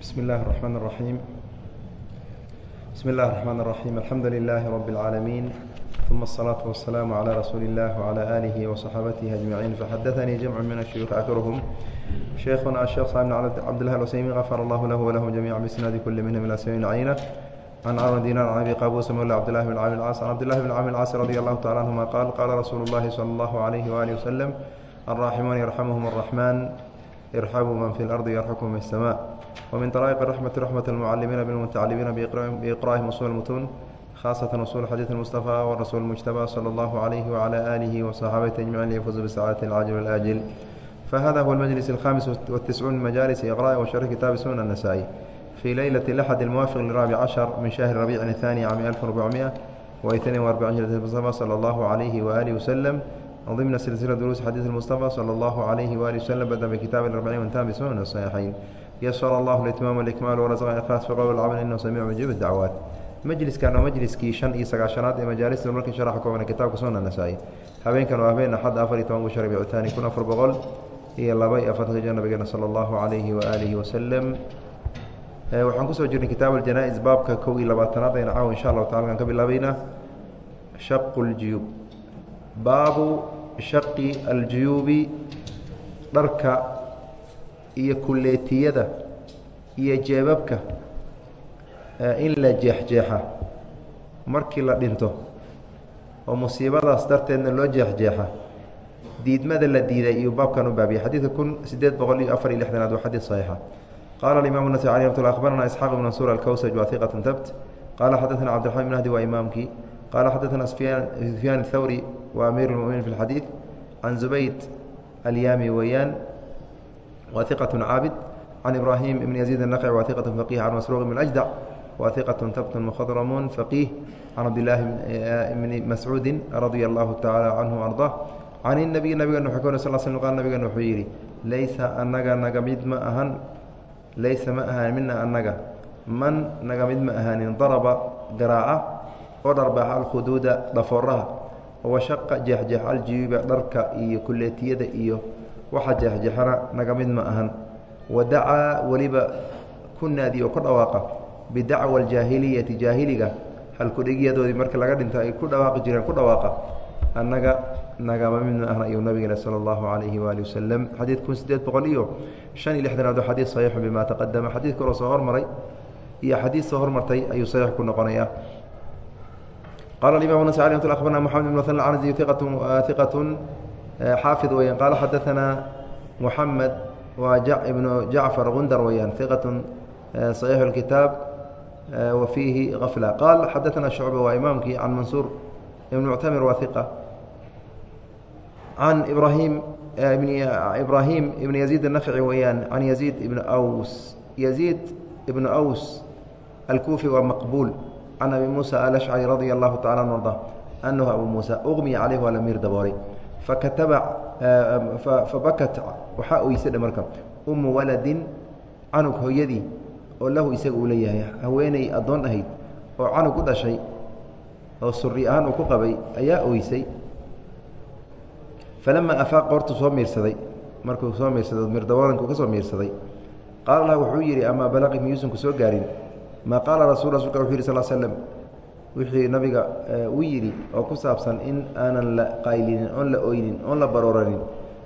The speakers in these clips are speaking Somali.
بسم الله الرحمن الرحيم بسم الله الرحمن الرحيم الحمد لله رب العالمين ثم الصلاة والسلام على رسول الله وعلى آله وصحابته أجمعين فحدثني جمع من الشيوخ آخرهم شيخنا الشيخ صالح بن عبد الله العثيمين غفر الله له ولهم جميعا بسناد كل منهم إلى سبيل عينه عن عمرو دينار عن أبي قابوس مولى عبد الله بن عامر العاص عن عبد الله بن عامر العاص رضي الله تعالى عنهما قال قال رسول الله صلى الله عليه وآله وسلم الراحمون يرحمهم الرحمن ارحموا من في الأرض يرحمكم في السماء ومن طرائق الرحمة رحمة المعلمين بالمتعلمين بإقرائهم أصول المتون خاصة أصول حديث المصطفى والرسول المجتبى صلى الله عليه وعلى آله وصحابته أجمعين ليفوزوا بسعادة العاجل والآجل فهذا هو المجلس الخامس والتسعون من مجالس إقراء وشرح كتاب سنن النسائي في ليلة الأحد الموافق للرابع عشر من شهر ربيع الثاني عام 1442 هجرة المصطفى صلى الله عليه وآله وسلم ضمن سلسلة دروس حديث المصطفى صلى الله عليه وآله وسلم بدأ بكتاب الأربعين وانتهى بسنن الصحيحين يسر الله الإتمام والإكمال ورزق الإخلاص في قول العمل إنه سميع مجيب الدعوات majliskan waa majliskii shan iyo sagaashanaad ee majaalista markii sharaxa kooban kitaabka sunan nasaa-i habeenkan waa habeen axad afar iyo toban bishar bicitaani kun afar boqol iyo laba iyo afartanka jir nabigeena sala allahu calayhi waaalihi wasalam waxaan kusoo jirnay kitaab aljanaa-is baabka kow iyo labaatanaad ayna caawa insha allahu tacala kan ka bilaabeynaa shaqu ljuyuub baabu bishaqi aljuyuubi dharka iyo kuleetiyada iyo jeebabka eh, in la jeexjeexa markii la dhinto oo musiibadaas darteedna loo jeexjeexa. Diidmada la diiday iyuu baabkan u baabiya xadiidka kun sideed boqol iyo afar iyo lixdanaad waa xadiid saxiixa. Qaala imaam nasai alي amat abarana isxaaq ibn mansuur alkawsaj waa iqatan tabt qaala xadaana cabdiraxman bn ahdi waa imaamkii. Qaala xadaana sufyaan اthawri wa amiir اlmuminiin fi اlxadiid can zubayd alyaami weeyaan wa hiqat caabid can ibrahim ibn yaziid الnaqci wa hiqat faqih can masruuq ibn اjdac وثقة ثبت مخضرم فقيه عن عبد الله بن مسعوud رضي الله تعالى عنه أرضاه عن النبي nabigana وu k sل sل q nabigana wuxuu yidhi laysa anaga naga mid ma ahan laysa ma ahaan mina anaga man naga mid ma ahaanin daraba garaaca oo dharbaaxa alkhuduuda dhafooraha washaqa jeexjeex aljiyuuba dharka iyo kuleetiyada iyo waxa jeexjeexana naga mid ma ahan. Wadacaa weliba ku naadiy oo ka dhawaaqa bidacwa aljaahiliyati jaahiliga halkudhigyadoodii marka laga dhinto ay ku dhawaaqi jireen ku dhawaaqa annaga nagama mid ma ahna ayuu nabigeena sala allahu calayhi waali wasalam xadiid kun sideed boqol iyo shan iyo lixdanaad waa xadiid saxiixu bima taqadama xadiid kaloo soo hormaray iyo xadiid soo hormartay ayuu saxiix ku noqonaya qala imam nas alي abarna mxamed ibn mn anzi iqatun xaafid weyaan qaala xadaanaa muxamed waa ibnu jacfar gundar weyaan iqatun صaxiix اkitaab wfiihi afla qaal xadaثna shucba waa imaamkii can mansuur ibn muctamir waa iqa can ibrahim ibrahim ibn yaziid الnafci weeyaan can yaziid ibn ws yaziid ibn ws alkufi waa maqbuul can abi musa alashcari radia allahu tacala an arda anahu abu muusa uqmiya caleyh waa la miir daboolay fakataba fabakat waxaa oysadhe marka umu waladin canug hooyadii oo lahu isaga uu leeyahay haweeney addoon ahayd oo canug u dhashay oo suri ahaan uu ku qabay ayaa oysay falamaa afaaq hortuu soo miirsaday markuu soo miirsaday mirdaboolanku ka soo miirsaday qaala lah wuxuu yidhi amaa balaqi miyuusan ku soo gaarin maa qaala rasul rasulka wuxu yidhi sal slam wixii nabiga u yidhi oo ku saabsan in aanan la qaylinin oon la oynin oon la barooranin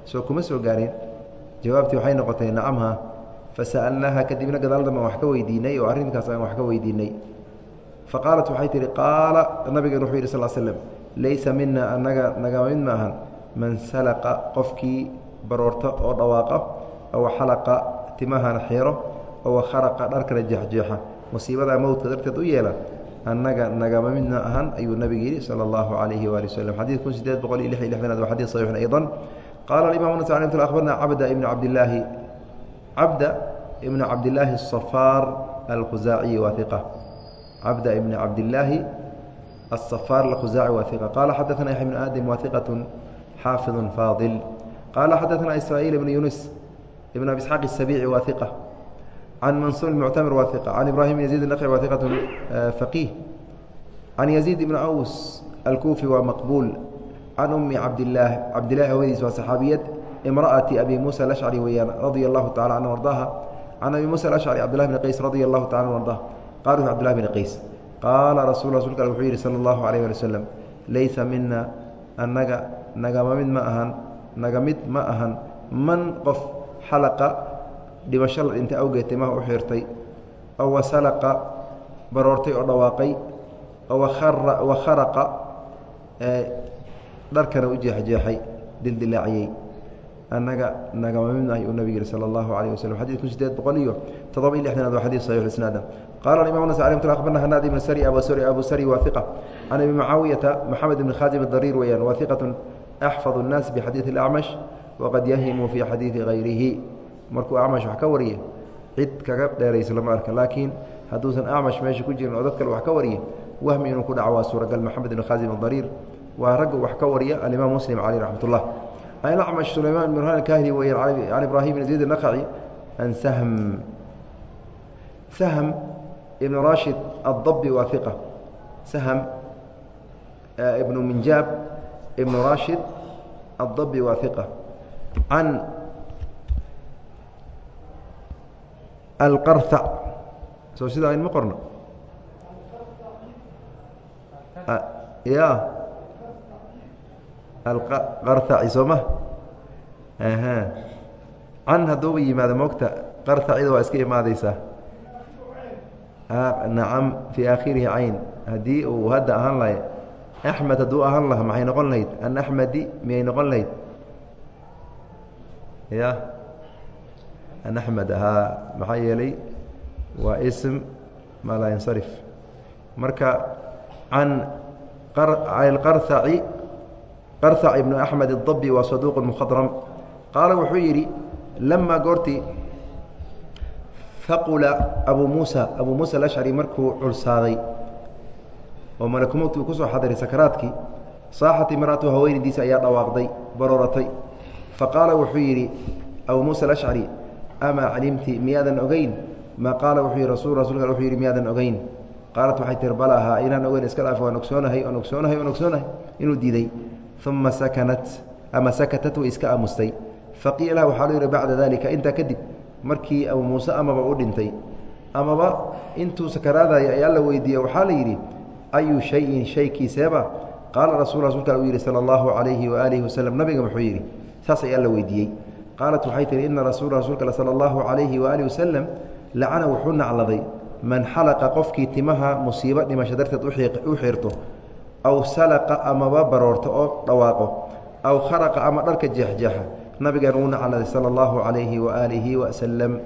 soo kuma soo gaarin. Jawaabtii waxay noqotay nacamha fasa'alnaaha kadibna gadaal dambe aan wax ka weydiinay oo arrinkaas aan wax ka weydiinay. Fa waxay tihi qaala nabigan wuxuu yidhi sal slm laysa mina anaga naga mid maahan man salaqa qofkii baroorta oo dhawaaqa ow xalaqa timahana xeero ow kharaqa dharkana jeexjeexa musiibada mowdka darteed u yeela annaga nagama midna ahan ayuu nabiga yidhi sala allahu calayhi waali waslm xadiid kun sideed boqol iyo lix iyo lixdanaad waa xadiid saxiixun aydan qaala alimam nas abarna cabda ibn cabdillaahi cabda ibn cabdillaahi الصafaar alkhusaaciyi waa iqa cabda ibn cabdillaahi الصafaar alkhusaaci waa iqa qaala xadaثna yaxya bn aadam waa iqaة xaafiظ faadil qaala xadaثna ismaaciil ibn yunus ibn abi isxaaq الsabici waa iqa muctamir waa iqa can ibrahim bn yaziid naqci waa iqaة faqiih can yaziid ibn aws alkuufi waa maqbuul can umi cabdilaah cabdilahi hawadiis waa saxaabiyad imra'ati abi muusa alashcari weeyaan radia allahu tacala canhu ardaaha can abi musa alashcri cbdillahi bni qays radia allahu tacala an arda qala wuxu cbdillahi bni qays qaala rasul rasulka al allahu alayh ali wasalam laysa mina annaga nagama mid ma ahan naga mid ma ahan man qof xalaqa dhimasho la dhintay awgeed timaha u xirtay oo wasalaqa baroortay oo dhawaaqay oo wakharaqa dharkana u jeexjeexay dildilaaciyey annaga nagama mid ahy uu nabig yihi sala allahu alayh waslm xadid kun sideed boqol iyo toddoba iyo lixdanaad waa xadid saxiix isnaada qala imam nas alay abarna hanaad ibn sari abu sari abu sari waa iqa can abi mucaawiyata moxamed ibn khaasim adariir weeyaan waa iqatun axfad الnaas bixadiidi اlacmash waqad yahimu fii xadiidi hayrihi markuu acmash wax ka wariye cid kaga dheerayso lama arka. Laakiin hadduusan acmash meesha ku jirin oo dad kale wax ka wariye wahmi inuu ku dhaco waa suuragal moxamed ibn khaasim adariir waa ragga wax ka wariya alimaam muslim caleyh raxmat an acmash sulayman ibn burhan kahili weeyaan can ibraahim ibn zayd الnaqci an sahm. Sahm ibn rashid addabi waa sahm ibnu minjaab ibnu rashid addabi waa iqa alqarhac soo sidaa inma qorno. Ya. Alqarhaci soo ma can hadduuba yimaado moogta qarhacida waa iska imaadeysaa nacam fii aakhirihi cayn. Haddii uu hadda ahaan lahay axmed hadduu ahaan laha maxay noqon lahayd? An axmedi miyay noqon lahayd? Ya an axmed haa maxaa yeelay waa ism maa laa yansarif marka can qarhaci qarhac ibnu axmed الdabi waa saduuq mkhadram qaala wuxuu yidhi lamaa goortii faqula abu muusa abu muusa alashcari markuu culsaaday oo malakumowti uu ku soo xadiray sakaraadkii saaxat imra'atu haweenaydiisa ayaa dhawaaqday barooratay fa qaala wuxuu yidhi abuu muusa alashcari amaa calimti miyaadan ogeyn maa qaala wuxuu yidhi rasul rasulka wuxuu yidhi miyaadan ogeyn qaalat waxay tiri balaahaa inaan ogeyn iska dhaaf waan ogsoonahay waan ogsoonahay waan ogsoonahay inuu diiday uma sakanat ama sakatat way iska aamustay faqiila waxaa loo yidhi bacda dalika intaa kadib markii abuu muuse amaba u dhintay amaba intuu sakaraadaya ayaa la weydiiye waxaa la yidhi ayu shayin shaykiiseeba qaala rasul rasulka uu yidhi sala allahu calayhi waaalihi wasalam nabiga muxuu yidhi saas ayaa la weydiiyey qaalat waxay tihi ina rasuula rasuulka sala allahu calayhi waaalihi wasalam lacana wuxuu nacladay man xalaqa qofkii timaha musiibo dhimasho darteed u xiirto aw salaqa amaba baroorto oo dhawaaqo aw kharaqa ama dharka jeexjeexa nabigan uu nacladay sala allahu calayhi waaalihi wasalam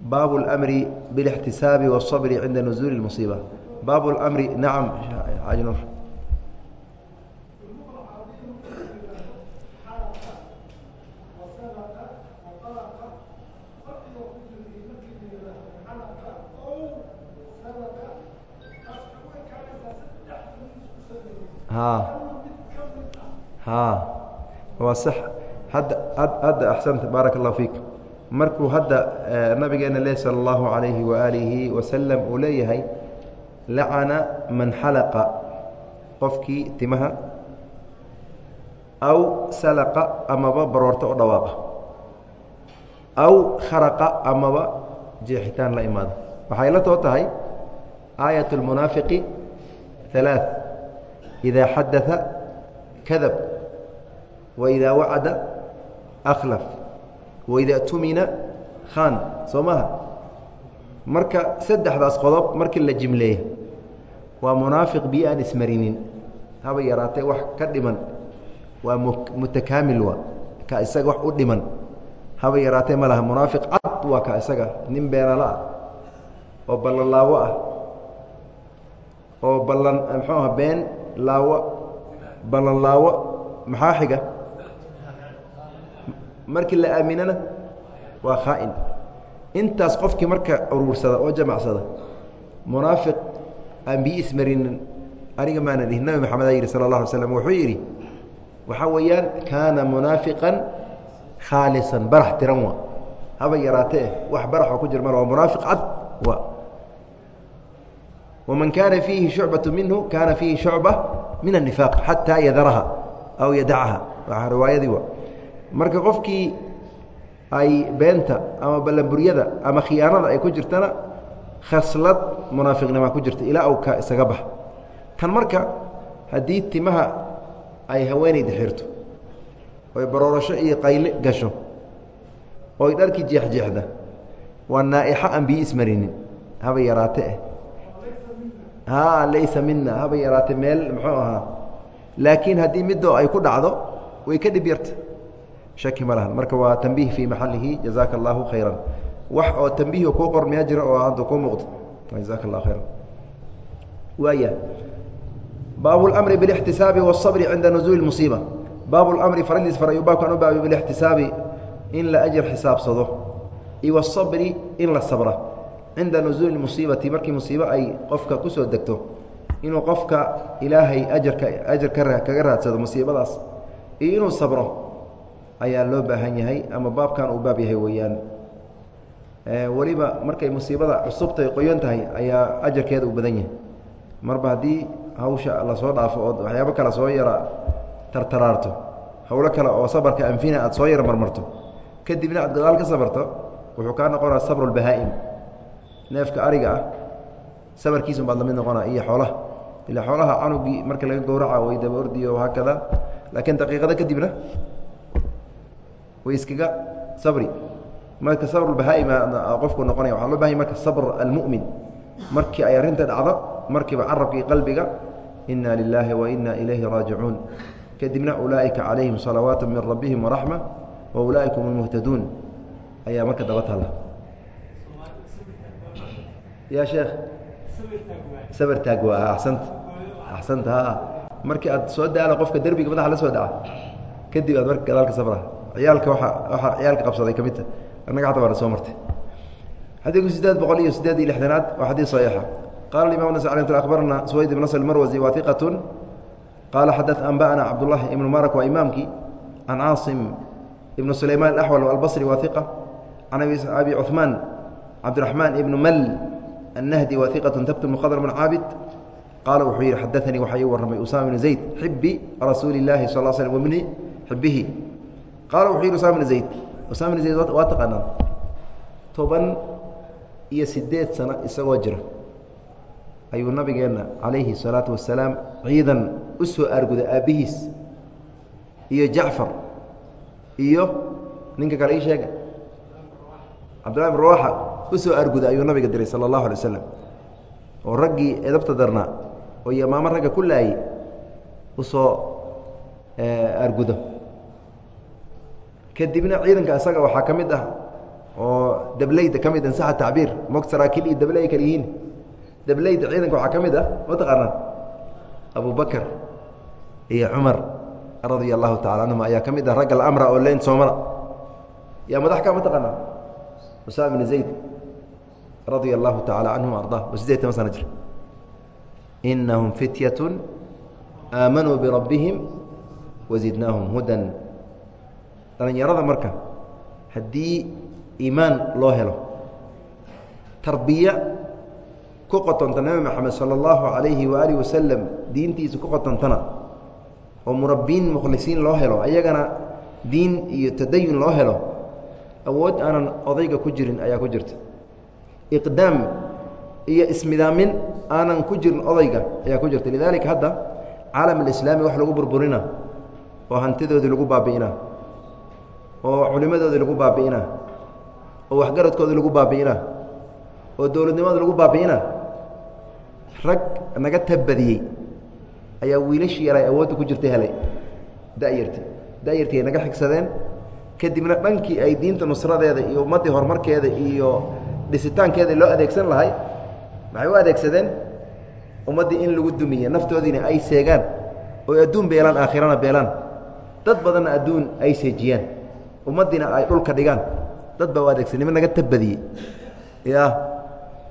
baabu اlmri biاlاxtisaabi wالصabri cinda nuzuuli اmusiiba baabu اlmri nacam ha. Ha. Waa sax. Hadda hadda axsanta. Baarak allahu fiik. Markuu hadda eh, nabigeena le sala allahu calayhi waaalihi wasalam uu leeyahay lacana man xalaqa qofkii timaha aw salaqa amaba baroorto oo dhawaaqa. Aw kharaqa amaba jeexitaan la imaado. Waxay la too tahay aayat lmunaafiqi halaaث إida xadaثa kadab waidaa wacada akhlaf waidaa tumina khan soo maha marka saddexdaas qodob markii la jimleeya waa munaafiq biyo aan ismarinin haba yaraatee wax ka dhiman waa mutakaamil waa ka isaga wax u dhiman haba yaraatee ma laha munaafiq cad waa ka isaga nin beenala ah oo ballanlaawo ah oo ballan muxuu aha been laawo ballanlaawo maxaa xiga? Markii la aaminana waa khaa'in. Intaas qofkii marka uruursada oo jamacsada munaafiq aan biyo ismarinin aniga maana dhihin. Nabi maxamed aa yidhi sala اllah alay slam wuxuu yidhi waxaa weeyaan kaana munaafiqan khaalisan barax tiran waa. Haba yaraatee wax baraxoo ku jir mal waa munaafiq cad waa waman kaana fiihi shucbaة minhu kaana fiihi shucba min الnifaaq xataa yadaraha aw yadacaha waa riwaayadii wa marka qofkii ay beenta ama ballanburyada ama khiyaanada ay ku jirtana khaslad munaafiqnima ku jirta ilaa uu ka isaga bax tan marka haddii timaha ay haweenayda xirto oy baroorasho iyo qayle gasho oy dharkii jeexjeexda waa naaixo aan biyo ismarinin haba yaraate eh haa laysa mina haba yaraate meel muxuu ahaa laakiin haddii midoo ay ku dhacdo way ka dhib yarta shaki ma lahan marka waa tambiih fii maxalihi jazaaka allahu khayran wax oo tambiih kuu qor miyaa jira oo hadda kuu muuqdo jazaaka allahu khayran waaya baabu اlamri biاlاxtisaabi wالصabri cinda nuzuuli musiiba baabu اlamri faradiis far ayuu baabkan u baabay bilاxtisaabi in la ajar xisaabsado iyo wالصabri in la sabra cinda nuzuuli musiibati markii musiibo ay qofka ku soo degto inuu qofka ilaahay ajarka ajar ka kaga raadsado musiibadaas iyo inuu sabro ayaa loo baahan yahay ama baabkan uu baab yahay weeyaan. Weliba markay musiibada cusubtay qoyan tahay ayaa ajarkeeda u badan yahay. Marba haddii hawsha la soo dhaafo ood waxyaabo kale soo yara tartaraarto howlo kale oo sabarka anfina aad soo yara marmarto kadibna aad gadaal ka sabarto wuxuu kaa noqonaa sabru lbahaa'im neefka ariga ah sabarkiisun baad la mid noqona iyo xoolaha. Ilaa xoolaha canugii marka laga gowraca way daba ordiyo haakada laakiin daqiiqado kadibna way iskaga sabri. Marka sabr bahaa'im qofku noqonaya waxaa loo bahanya marka sabr almu'min. Markii ay arrinta dhacdo markiiba carabkii qalbiga ina lilaahi wa ina ilayhi raajicuun. Kadibna ulaa'ika calayhim salawaatu min rabbihim waraxma wa ulaa'ika hum lmuhtaduun ayaa marka daba taalla ya sheekh? Sabr taag waa. Axsanta axsanta ha markii aad soo daala qofka derbiga madaxa la soo dhaca kadib aad marka gadaalka sabra ciyaalka waa waxaa ciyaalka qabsaday ka midta annaga xata waana soo martay. Xadiidku sideed boqol iyo sideed iyo lixdanaad waa xadiid saxiixa. Qala imam nas alay tl akhbarna suwayd ibn nasr marwasi wa iqatun qaala xada anba'ana cabdullahi ibnu marak waa imaamkii can caasim ibnu sulayman alaxwal albasri wa iqa can abi cuثmaan cabdiraxmaan ibnu mal annahdi wa iqatun tabt muqadr bn caabid qaala wuxuu yihi xadaanii waxaa ii warramay usama bn zayd xibi rasuuli اllahi sal l slm wbni xibihi qaala wuxuu yihi usama bn zayd usama bn zayd waa taqaanaan toban iyo sideed sano isagoo jira ayuu nabigeenna calayhi الsalaatu wasalaam ciidan u soo aarguday aabbihiis iyo jacfar iyo ninka kale ii sheega cabdullah bn rawaxa u soo aarguday ayuu nabiga diray sala اllahu alay waslam oo raggii edabta darnaa oo yamaamo ragga ku laayey u soo aargudo kadibna ciidanka isaga waxaa ka mid ah oo dableyda ka mid insaxa tacbiir mog saraakiil iyo dable ay kala yihiin. Dableyda ciidanka waxaa ka mid ah ma taqaanaan? Abu bakar iyo cumar radia allahu tacala canhuma ayaa ka mid ah ragga alamra oo leyn soomala. Yaa madax ka ma taqaanaa usaama bn zayd radia allahu tacala canhum arda oo sideed toban sana jir inahum fityatun aamanuu birabbihim wazidnaahum hudan. Dhallinyarada marka haddii iimaan loo helo. Tarbiya ku qotonta nebi moxamed sala allahu calayhi waaalih wasalam diintiisa ku qotontana oo murabbiin mukhlisiin loo helo. Ayagana diin iyo tadayun loo helo. Awood aanan odayga ku jirin ayaa ku jirta iqdaam iyo ismidaamin aanan ku jirin odayga ayaa ku jirta. Lidaalika hadda caalam alislaami wax lagu burburina oo hantidoodii lagu baabi'ina oo culimadoodii lagu baabi'ina oo waxgaradkoodii lagu baabi'ina oo dowladnimadii lagu baabi'ina rag naga tabadiyey ayaa wiilashii yaray awoodda ku jirta helay. Da'yarti da'yartii ay naga xigsadeen. Kadibna dhankii ay diinta nusradeeda iyo ummaddii horumarkeeda iyo dhisitaankeeda loo adeegsan lahay maxay u adeegsadeen? Ummaddii in lagu dumiye naftoodiina ay seegaan oo adduun beelaan aakhirana beelaan. Dad badanna adduun ay seejiyaan. Ummaddiina ay dhulka dhigaan. Dad baa u adeegsan nima naga tabadiyey. Ya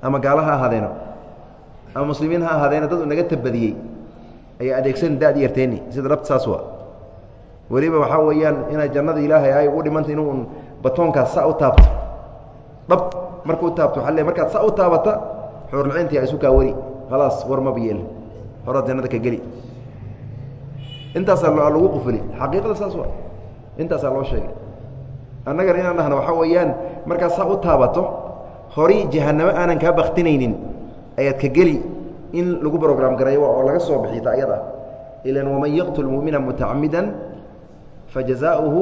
ama gaalo ha ahaadeeno ama muslimiin ha ahaadeeno dad naga tabadiyey. Ayaa adeegsan da'di yarteeni sida dhabta saas waa. Weliba waxaa weeyaan inay jannada ilaahay ay ugu dhimanta inuu batoonkaas saa u taabto. Dhab markuu taabto waa le markaad saa u taabata xuurlciintii isu kaa weri khalaas war maba yeel horaad jannada ka geli. Intaasaa lagu qufuli. Xaqiiqada saas waa. Intaasaa loo sheegay. Annagana inaan dhahno waxaa weeyaan markaad saa u taabato horay jahanamo aanan kaa baktinaynin ayaad ka geli. In lagu brogram gareeyo oo laga soo bixita ayada. Ilan waman yaqtul mumina mutacamida fajazaؤuhu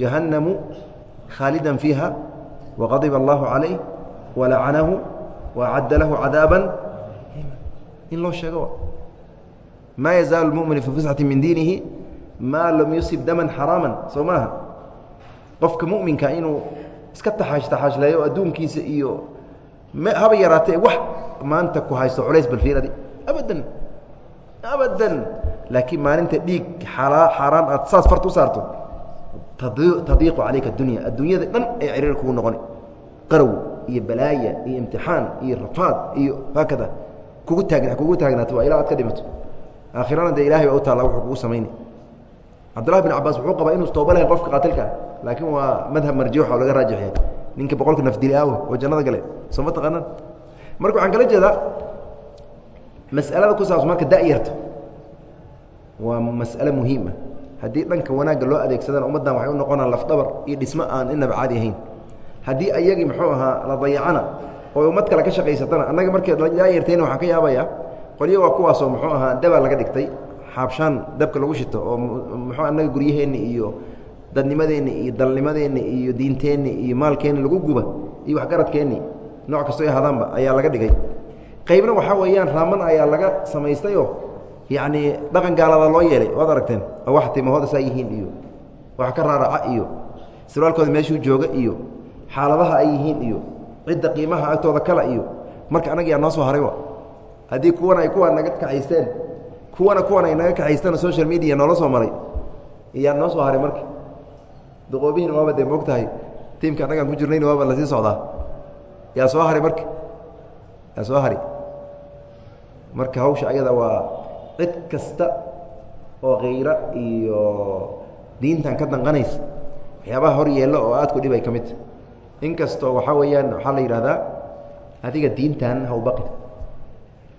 jahannamu khaalida fiiha waqadiba allahu calayh walacanahu waacadda lahu cadaaba in loo sheego maa yazaalu muminu fi fusxati min diinihi maa lam yusib daman xaraama soo maaha qofka muminka inuu iska taxaash taxaashleeyo adduunkiisa iyo haba yaraatee wax maanta ku haysto culays balfiiradi abadan abadan laakiin maalinta dhiig xaaraan aad saas farta u saarto tadiiqu calayka adunya adduunyada dhan ay ciriir kugu noqoni. Qarow iyo balaaya iyo imtixaan iyo rafaad iyo haakada. Kugu taag kugu taagnaato waa ilaa aad ka dhimato. Aakhirana dee ilahay baa u taalla wuxuu kugu samaynay cabdullahi bin cabaas wuxuu qabaa inuus tooba lahayn qofka qaatilkaa laakiin waa madhab marjuuxa oo laga raajixiyay ninka boqolka nafdili aawe oo jannada gale. Soo ma taqaanaan? Marka waxaan kala jeedaa mas'alada ku saabsan marka da'yarta waa mas'ale muhiima haddii dhanka wanaagga loo adeegsadana ummaddan waxay u noqonaan lafdhabar iyo dhismo aan inaba caadi ahayn. Haddii ayagii muxuu ahaa la dayacana oo ummad kale ka shaqaysatana annaga markii daayartayna waxaan ka yaabayaa qolyo waa kuwaasoo muxuu ahaa dabaa laga dhigtay xaabshaan dabka lagu shito oo muxuu annaga guryaheenni iyo dadnimadeenni iyo dalnimadeenni iyo diinteenni iyo maalkeenni lagu guba iyo waxgaradkeenni nooc kastoo ahadaanba ayaa laga dhigay. Qaybna waxaa weeyaan raaman ayaa laga samaystayoo yacni dhaqan gaalada loo yeelay waad aragteen oo wax timahooda saa yihiin iyo wax ka raaraca iyo sirwaalkooda meeshuu jooga iyo xaaladaha ay yihiin iyo cidda qiimaha agtooda kala iyo marka annaga yaa noo soo haray haddii kuwana ay kuwaa naga kaxaysteen kuwana kuwan ay naga kaxaysteen social media noola soo maray yaa noo soo haray marka. Duqoobihiina waaba dee moog tiimka annagaan ku jirnayna waaba la sii socdaa. Yaa soo haray marka yaa soo hari marka hawsha ayada waa cid kasta oo khayra iyo diintan ka danqanaysa waxyaabaha hor yeello oo aad ku dhibay ka midta inkastoo waxaa weeyaan waxaa la yidhahdaa adiga diintan hawbaqin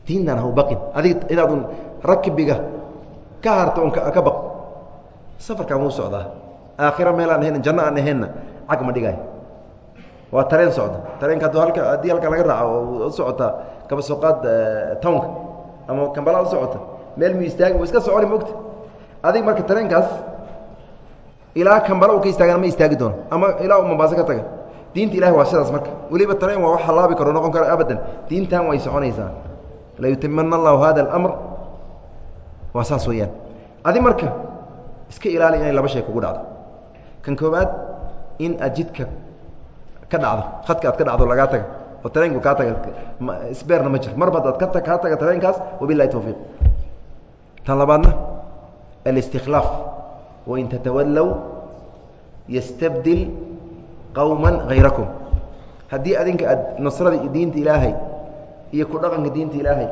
diintan hawbaqin adiga inaadun rakbiga ka harta un ka baq. Safarkan wuu socdaa. Aakhira meel aan ahayn janno aan ahaynna cag ma dhigaayo waa tareen socda. Tareenka hadduu halka haddii halka laga raaco oo u socota kaba sooqaad townka. Ama kambala u socota meel mu istaagi iska soconi mogta adig marka tareenkaas ilaa kambala ka istaagana ma istaagi doono ama ilaa u mambaaso ka taga. Diinta ilahi waa sidaas marka. Weliba tareen waa wax halaabi karo noqon karo abadan. Diintan way soconaysaa layutimana allahu hada alamr. Waa saas weeyaan. Adi marka iska ilaali inay laba shay kugu dhacdo. Kan koowaad in aad jidka ka dhacdo khadka aad ka dhacdo lagaa taga oo tareenku kaa taga sbeerna ma jiro. Marba adaad ka kaa taga tareenkaas wabilahi towfiiq tan labaadna الاsتikلاaf وin تتwalw ystabdil qowma غayraكم haddii adinka aad nasrada diinta ilaahay iyo ku dhaqanka diinta ilaahay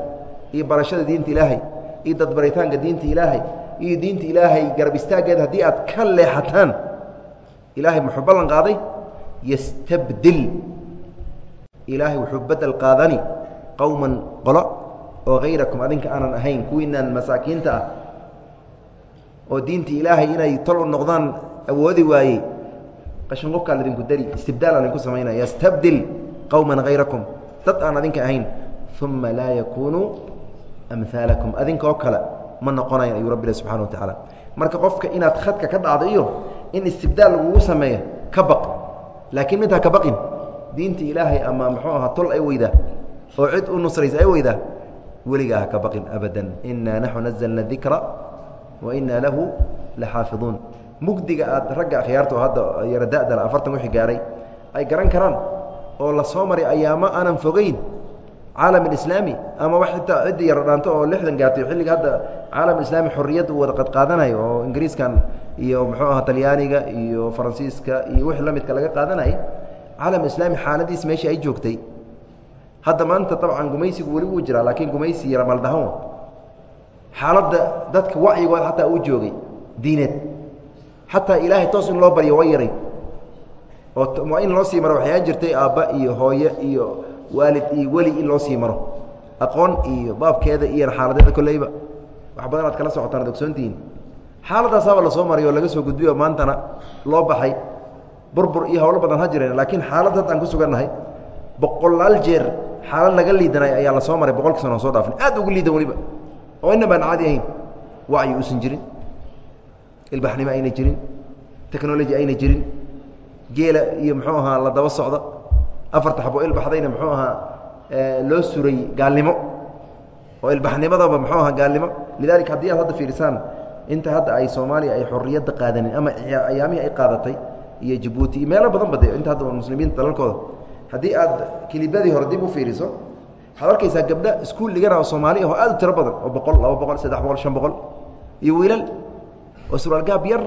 iyo barashada diinta ilaahay iyo dadbaritaanka diinta ilaahay iyo diinta ilaahay garab istaaggeeda haddii aad ka leexataan ilaahay muxuu ballan qaaday ystabdil ilaahay wuxuu bedel qaadani qowman qolo oo hayrakum adinka aanan ahayn kuwiinaan masaakiinta ah oo diinta ilaahay inay tol u noqdaan awoodi waayey qashin qofkaa ladinku dari istibdaal adinku samaynaya ystabdil qowman hayrakum dad aan adinka ahayn uma laa yakunuu amhaalakum adinka oo kale ma noqonayan ayuu rabbi subxana wa tacaala. Marka qofka inaad khadka ka dhacdo iyo in istibdaal lagugu sameeya ka baq. Laakiin midtaa ka baqin diinta ilaahay ama muxuu ahaa tol ay weydaa oo cid u nusraysa ay weydaa weligaa ha ka baqin abadan. Inaa naxnu nazalna dikra wa inaa lahu laxaafiduun. Mugdiga aad ragga akhyaarta oo hadda yaro da'dala afartan wixii gaaray ay garan karaan oo la soo maray ayaamo aanan fogeyn caalam alislaami ama wax xitaa ciddii yaro dhaanto oo lixdan gaartay xilliga hadda caalam islaami xorriyad uu wada qadqaadanayo oo ingiriiskan iyo muxuu ahaa talyaaniga iyo faransiiska iyo wixii la midka laga qaadanayay caalam islaami xaaladiis meeshii ay joogtay hadda maanta dabcan gumaysigu weli wuu jiraa laakiin gumaysi yara maldahan xaaladda dadka wacyigood xataa uu joogay diineed xataa ilaahay toos in loo baryo way yaray oo waa in loo sii maro waxyaa jirtay aabba iyo hooye iyo waalid iyo weli in loo sii maro. Aqoon iyo baabkeeda iyo xaaladeeda kolleyba wax badan aad kala socotaan ogsoontihiin xaaladaasaaba la soo maray oo laga soo gudbiy maantana loo baxay. Burbur iyo howlo badan ha jireen laakiin xaalad haddaan ku sugannahay boqolaal jeer xaalad naga liidanay ayaa la soo maray boqolkii sano soo dhaafin aad ugu liidan weliba. Oo inna baan caadi ahayn. Wacyi uusan jirin. Ilbaxnimo ayna jirin. Technology ayna jirin. Geela iyo muxuu ahaa la daba socda. Afarta xabo ilbaxdayna muxuu ahaa loo suray gaalnimo. Oo ilbaxnimadaba muxuu ahaa gaalnimo. Lidalika haddii aad hadda fiirisaan inta hadda ay soomaaliya ay xorriyadda qaadanin ama ayaamihii ay qaadatay iyo jabuuti iyo meelo badan bade inta hadda muslimiinta dalalkooda haddii aad kilibadii hore dib u fiiriso waxaad arkaysaa gabdha iskuul dhigana oo soomaali ah oo aad u tiro badan oo boqol laba boqol saddex boqol shan boqol iyo wiilal oo suraalgaab yar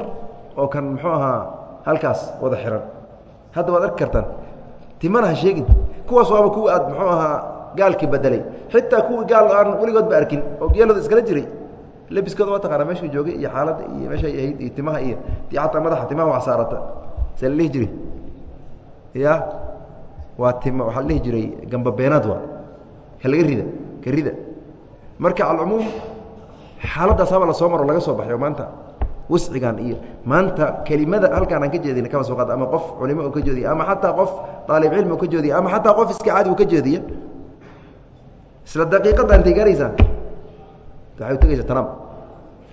oo kan muxuu ahaa halkaas wada xihan hadda waad arki kartaan timana ha sheegin. Kuwaas waaba kuwa aad muxuu ahaa gaalkii bedelay. Xitaa kuwii gaal aan weligood ba arkin oo geelooda iskala jiray lebiskooda waa taqaana meeshuu joogay iyo xaaladda iyo meeshay ahayd iyo timaha iyo ataa madaxa timaha wax saarata see la dhihi jiray. Ya waa tim waxaa la dhihi jiray gambabeenaad waa. Laga rida ka rida. Marka alcumuum xaaladaasaaba la soo maro laga soo baxay oo maanta. Wascigan iyo maanta kelimada halkaan aan ka jeedina kaba soo qaada ama qof culimo oo ka jeediya ama xataa qof aalib cilmi oo ka jeediya ama xataa qof iska caadi uu ka jeediya isla daqiiqadda intay gaaraysaa waxay u tegaysa tram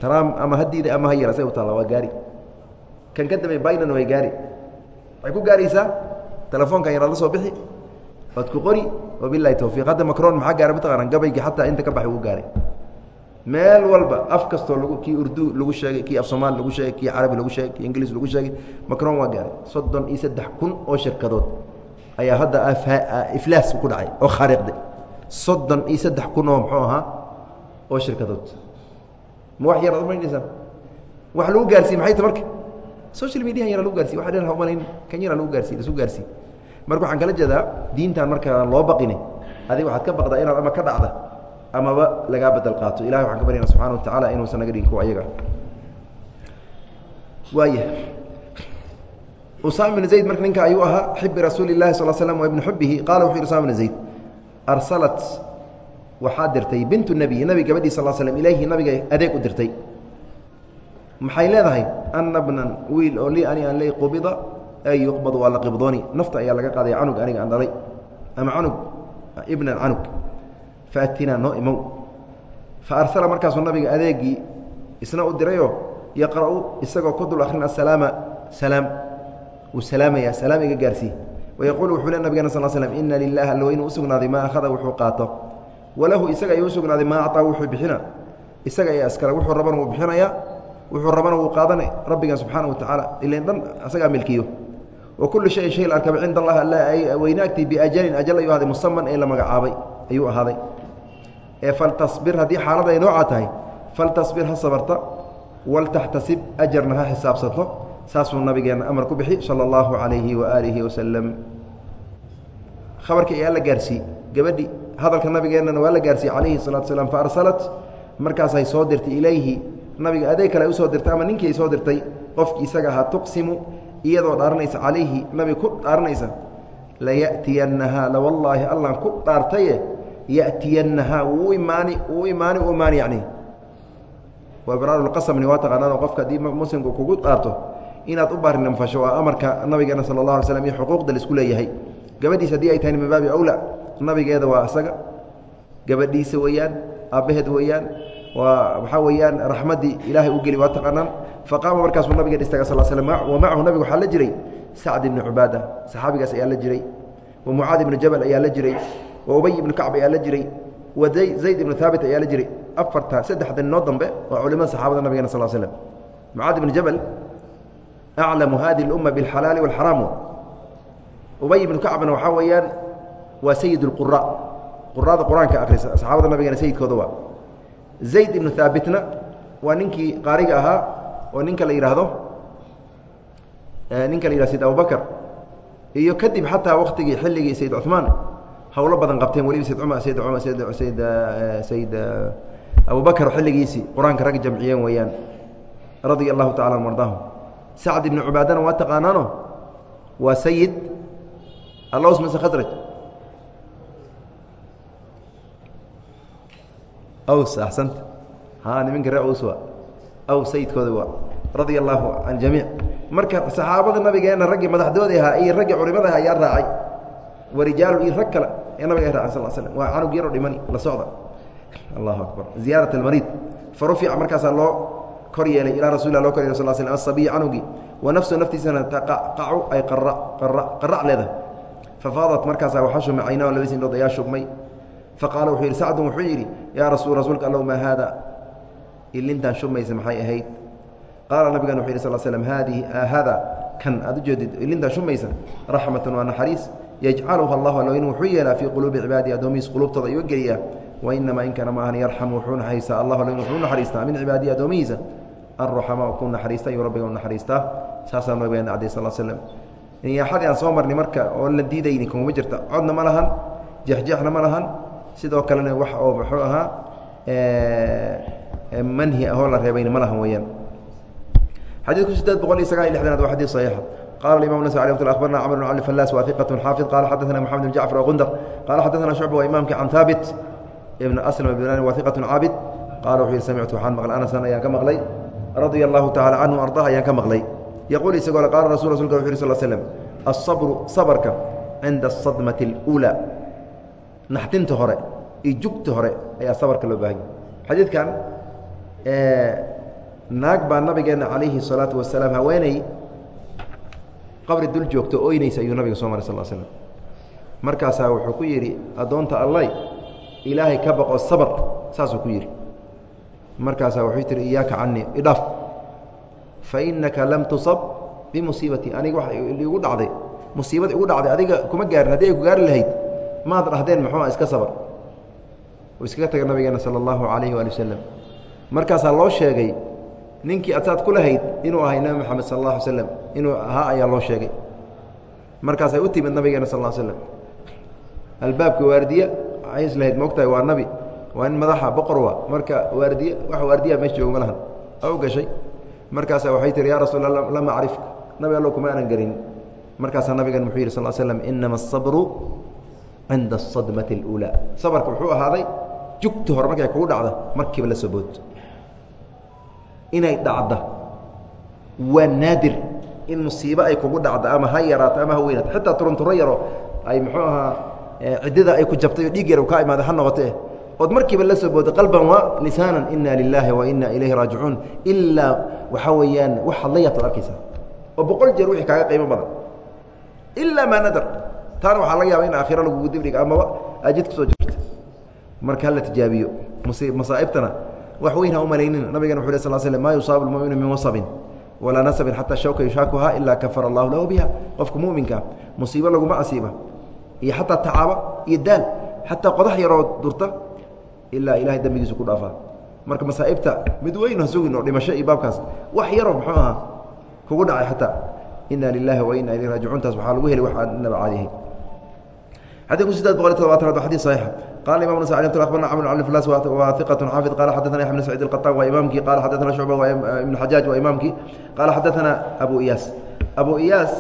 tram ama hadiida ama ha yar asay u taalla waa gaari. Kan ka dambe bainan way gaari. Waxay ku gaaraysaa telefoonkan yaraad la soo bixi. Waad ku qori. Wabilahi towfiiq hadda macron maxaa gaara mataqaanaa gabaygii xataa inta ka baxay uu gaaray. Meel walba af kastoo lagu kii urdu lagu sheegay kii af soomaali lagu sheegay kii carabi lagu sheegay kii ingiliis lagu sheegay macron waa gaaray. Soddon iyo saddex kun oo shirkadood ayaa hadda iflaas ku dhacay oo khariiqday soddon iyo saddex kun oo muxuu ahaa oo shirkadood. Ma wax yaraad umalaynaysaa wax lagu gaarsiye maxay ta marka social mediahan yara lagu garsiye waa dher umalayn kan yara lagu gaarsiye lasu gaarsiye marka waxaan kala jeedaa diintan marka loo baqine adig waxaad ka baqdaa inaad ama ka dhacda amaba lagaa bedel qaato. Ilahay waxaan ka baryana subxana wa tacaala inuusan naga dhigin kuwa ayaga. Waaya usaama bn zayd marka ninka ayuu ahaa xibi rasuuli اlahi sal slm wa ibni xubihi qaala wuxu yhi usama bn zayd arsalat waxaa dirtay bintu nebiy nebi gabadhii sal slm ilayhi nabiga adeeg u dirtay maxay leedahay? Ana bnan wiil oo lii ani aan qubida ay yuqbad waa la qibdooni. Nafta ayaa laga qaadaya canug aniga aan dhalay. Ama canug ibnan canug. Faatinaa noo imow. Fa arsala markaasuu nabiga adeegii isna u dirayoo yaqra'u isagoo ku dul akhrin asalaama salaam. Wuu salaamaya salaam iga gaarsii wayaquulu wuxuu le nabigana sal slm ina lilahi allo inuu u sugnaaday maa akhada wuxuu qaato. Walahu isaga ayuu u sugnaaday maa acطaa wuxuu bixina isaga ayaa iskale wuxuu rabana wuu bixinayaa wuxuu rabana wuu qaadana rabbigan subxaana wa tacaala ilan dhan asagaa milkiyo. Wa kullu shayin shay arkaba cinda allah alla weynaagtii biajalin ajal ayuu ahaaday musaman ee la magacaabay ayuu ahaaday. Ee faltasbir haddii xaalada ay noocaa tahay faltasbir ha sabarta waltaxtasib ajarna ha xisaabsato saasuu nabigeenna amar ku bixi sala allahu calayhi waaalihi wasalam khabarkii ayaa la gaarsiiyey gabadhi hadalka nabigeennana waa la gaarsiiyey calayhi salatu salaam fa arsalat markaasay soo dirtay ilayhi nabiga adeeg kale u soo dirtay ama ninkii ay soo dirtay qofkii isaga ahaa tuqsimu iyadoo dhaaranaysa calayhi nabiga ku dhaaranaysa laya'tiyannahaa lawallaahi allan ku dhaartaye ya'tiyannahaa wuu imaani wuu imaani u imaani yacni. Waa ibraarulqasamni waa taqaanaanoo qofka haddii muslimku kugu dhaarto inaad u baarinimfasho waa amarka nabigeena sala allah alay slam iyo xuquuqda la isku leeyahay. Gabadhiis haddii ay tahay min awla nabigeeda waa isaga gabadhiisa weeyaan aabbaheed weeyaan waa waxaa weeyaan raxmaddii ilaahay u geli waa taqaanaan faqaama markaasuu nabigen istaga sal slm wa macahu nabiga waxaa la jiray sacd ibni cubaada saxaabigaas ayaa la jiray wa mucaad ibnu jabal ayaa la jiray wa ubay ibnu kacb ayaa la jiray wa zayd ibnu haabit ayaa la jiray afarta saddexda noo dambe waa culimada saxaabada nabigena sal slm mucaad ibnu jabal aclamu hadihi اlumma biاlxalaali wاlxaraam ubay ibnu kacbna waxaa weeyaan waa sayid اlqura qurada qur-aanka akrisa saxaabada nabigena sayidkooda waa zayd ibnu haabitna waa ninkii qaariga ahaa oo ninka la yidhaahdo ninka la yihahdo sayd abubakr iyo kadib xataa waktigii xilligii sayd cuثmaan howlo badan qabteen weliba sayd cumar sayd cumar sayd sayd sayd abubakr xilligiisii qur'aanka rag jamciyeen weeyaan radia allahu tacala an sacd ibnu cubaadana waa taqaanaano waa sayid alws mase khasraj aws axsanta ha niminka ree aws waa aw sayidkooda waa radia allaahu can jamiic marka saxaabada nabigeena raggii madaxdoodii ahaa iyo raggii culimada aha ayaa raacay warijaalu iyo rag kale ee nabiga raacay sal slm waa canug yaroo dhimani la socda allahu akbar ziyaarat almariid fa markaasaa loo kor yeelay ilaa rasulillah loo kor yelay sal sl asabiy canugii wa naftiisana taqacu ay qara qara qarac leedahay fafaadat markaasaa waxaa shubmay caynaa labadiis indhood ayaa shubmay faqaala wuxuu yidhi sacdun wuxuu yidhi yaa rasul rasuulka allow maa haada ilintaan shubmaysa maxay ahayd qaala nabigan wuxu yidhi sal slm haadihi haada kan aad u jeedid ilintaan shubmaysa raxmatun waa naxariis yajcaluha allahu allo in wuxuu yeelaa fii quluubi cibaadihi addoomihiis quluubtooda ayuu geliyaa wainamaa in kana ma ahan yarxamu wuxuu naxariistaa allah allo in wuxuu naxariistaa min cibaadihi addoomihiisa arruxamaa ku naxariista ayuu rabbiga u naxariistaa saasaa nabigeena cadi sal slm niyaaxadii aan soo marnay marka oo la diidayni kumama jirta codna ma lahan jexjeexna ma lahan sidoo kalena wax oo muxuu ahaa manhi ahoo la reebayna ma lahan weeyaan xadiidku sideed boqol iyo sagaal iyo lixdanaad waa xadiid saxiixa qala imam nas alي abarna cmr bn cali falas wa iqat xaafid qala xadaثna mxamed bn jacfar wgundar qala xadaثna shucba waa imaamki can haabit ibn aslm bn wa iqat caabid qala wuxuu yihi samictu waxaan maqlay anasan ayaan ka maqlay radia allahu tacala canhu ardah ayaan ka maqlay yaquul isagoo le qala rasul rasulka wuxu yhi sl slm naxdinta hore iyo jugta hore ayaa sabarka loo baahanya xadiidkan naag baa nabigeena calayhi الsalaatu wasalaam haweeney qabri dul joogto oynaysa ayuu nabiga soo maray sal slm markaasaa wuxuu ku yidhi addoonta allay ilaahay ka baqo sabr saasuu ku yidhi. Markaasaa wuxuu tihi iyaaka canii idhaaf fa innaka lam tusab bimusiibatii aniga wa igu dhacday musiibada igu dhacday adiga kuma gaarin haddii ay ku gaari lahayd maad dhahdeen muxuua iska sabr uu iskaga taga nabigeena sala allahu calayhi waali wasalam markaasaa loo sheegay ninkii adsaad ku lahayd inuu ahay nebi moxamed sal alla alay inuu ahaa ayaa loo sheegay. Markaasay u timid nabigeena sal slam albaabka waardiye is lahayd moogtahay waa nabi waa nin madaxa boqor marka waardiye wax waardiya meesha jooga ma lahan. U gashay. Markaasaa waxay tihi yaa rasuul alla lam acrifka nabi allo kuma aanan garin. Markaasaa nabigan muxuu yidhi sal slam inama asabru cinda asadmati اluulaa sabarka wuxuu ahaaday jugta hore markay kugu dhacda markiiba la soo bood. Inay dhacda waa naadir in musiibo ay kugu dhacdo ama ha yaraato ama ha weynaato xitaa turunturo yaro ay muxuu ahaa ciddada ay ku jabtay oo dhiig yar ka imaada ha noqote ood markiiba la soo boodo qalban wa lisaanan ina lilaahi wa ina ilayhi raajicuun. Ilaa waxaa weeyaan waxaad la yaabtaad arkaysaa. Oo boqol jeer wixii kaaga qiimo badan. Ilaa maa nadar taana waxaa laga yaaba in aakhiro lagugu dibdhiga amaba ajid ku soo jirta marka hala tijaabiyo masaa'ibtana wax weyn ha u malaynin nabigana wuxu sl sl maa yusaabu lmuminu min wasabin walaa nasabin xataa shawka yushaakuha ilaa kafara allahu lahu biha qofka muminka musiibo laguma asiiba iyo xataa tacaaba iyo daal xataa qodax yaroo durta ilaa ilahay dembigiisu ku dhaafaa. Marka masaa'ibta mid weyn ha sugin oo dhimasho iyo baabkaas wax yaroo muxuu ahaa kugu dhacay xataa ina lilahi wa ina ilayh raajicuuntaas waxaa lagu helay wax aan xadii kun sideed boqol iyo toddobaatanaad waa xadii saxiixa qala imam ns cali abarna cmr bn flas waa iqatun xaafid qala xadana yaxya bn sacid alqaطaab waa imaamkii qala xadana shucba ibn xajaaj waa imaamkii qala xadana abu iyaas abu iyaas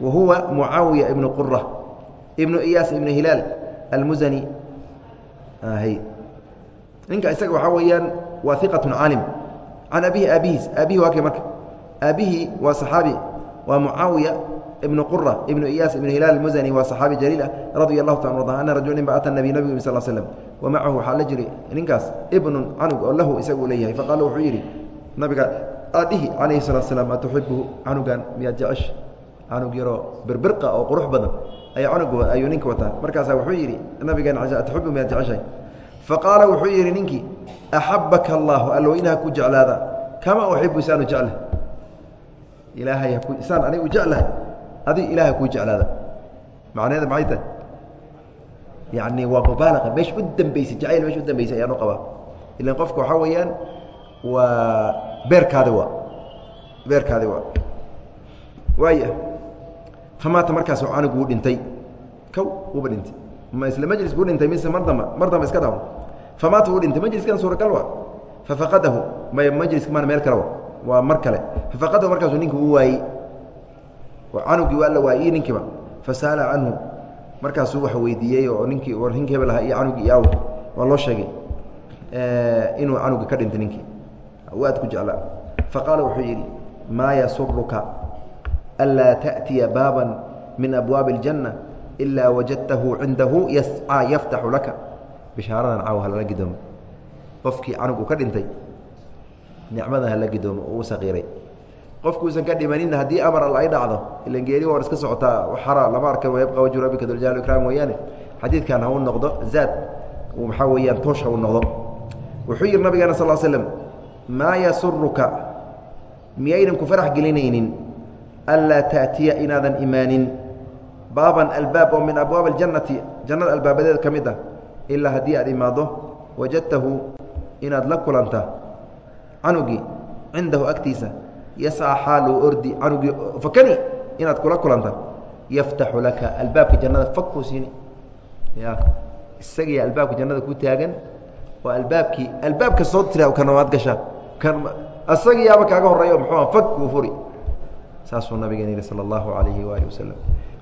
wa huwa mucaawiya ibnu qura ibnu iyaas ibnu hilaal almusani hy ninka isaga waxaa weeyaan waa iqatun caalim can abihi aabihiis aabihi waa kay marka aabihii waa saxaabi waa mucaawiya ibn qura ibnu iyaas ibn hilaal almusani waa saxaabi jaliil ah radia allahu ta arda ana rajul nin ba ata nabiy nabigu sal slm wa macahu waxaa la jiray ninkaas ibnun canug oo lahu isagu leeyahay faqaala wuxuu yidhi nabiga aadihi calayhi salatu slaam atuxibuhu canugan miyaad jecesh canug yaroo birbirqa oo qurux badan ayaa canug ayuu ninka wataa. Markaasaa wuxuu yidhi nabigeen atuxibu miyaad jeceshahay? Faqaala wuxuu yidhi ninkii axabaka allahu allo inaha ku jeclaada kama uxibu isaanu jeclah ilaahay isaan anigu jeclahay adig ilaahay kuu jeclaada macnaheeda maxay tahay yacni waa mubaalaqa meesha u dambeysay jacayl meesha u dambeysay ayaan u qabaa ilan qofka waxaa weeyaan waa beerkaadi waa beerkaadi waa waaya famaata markaas canugu wuu dhintay kow wuuba dhintay ma isla majlis buu dhintay mise mar damba mar damba iska dhaw famaata wuu dhintay majliskan suuragal waa fafaqadahu may majliska maana meel kale wa waa mar kale fafaqadahu markaasuu ninka uu waayey oo canugii waa la waayay iyo ninkiiba fasaala canhu. Markaasuu wax weydiiyey oo ninkii nin hebel ahaa iyo canugii iyo aw waa loo sheegay eh, inuu canugi ka dhintay ninkii. Aad ku jeclaa. Faqaala wuxuu yidhi maa yasuruka anlaa taأtiya baaba min abwaabi اljanna ilaa wajadtahu cindahu yascaa yaftaxu laka. Bishaaradan caaw halala gidoomo. Qofkii canug ka dhintay nicmadan hala gidoomo oo u qofkuusan ka dhimaninna haddii amar all ay dhacdo ilan geeri war iska socotaa xara lama arka wayabqa wajhu rabbika duljaal ikraam mooyaane xadiidkan ha u noqdo zaad maxaa weeyaan toosh ha u noqdo. Wuxuu yihi nabigeena sal slm maa yasuruka miyaynan ku farax gelinaynin anlaa taأtiya inaadan imaanin baaban albaab oo min abwaab اljannati jannada albaabadeeda ka mid ah ilaa haddii aad imaaddo wajadtahu inaad la kulanta. Canugii cindahu agtiisa yascaa xaaluu ordi canugii fakani inaad kula kulanta yaftaxu laka albaabka jannada fag ya isagiya albaabka jannada ku taagan oo albaabkii albaabka soo tira kanamaad gasha kan isagiyaaba kaaga horeeyo muxuu fag kuu furi. Saasuu nabigeena yihi sala alayhi waali wasalam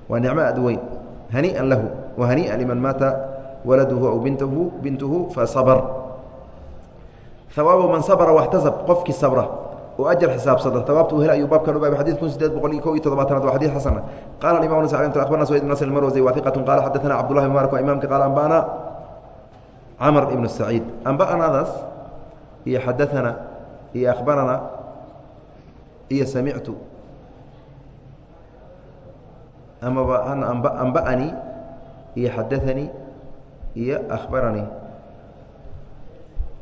waa nicmo aad weyn. Lahu wa hanii'an liman maata waladuhu aw bintuhu bintuhu fasabr hawaabu man sabra waxtasab qofkii sabra oo ajar xisaabsadan. Tabaabta u hel ayuu baabkan ubaabay xadid kun sideed boqol iyo ko iyo toddobaatanaad waa xadid xasana qala alimamu nasa alimtu akhbarna sayd ibn nasr marwasi waa iqatun qala cabdullahi mubaarak waa imamka qaala anba'ana camr ibnu saciid. Anba'anaadaas iyo xadathana iyo akhbarana iyo samictu amaba anba'anii iyo xadaanii iyo akhbaranii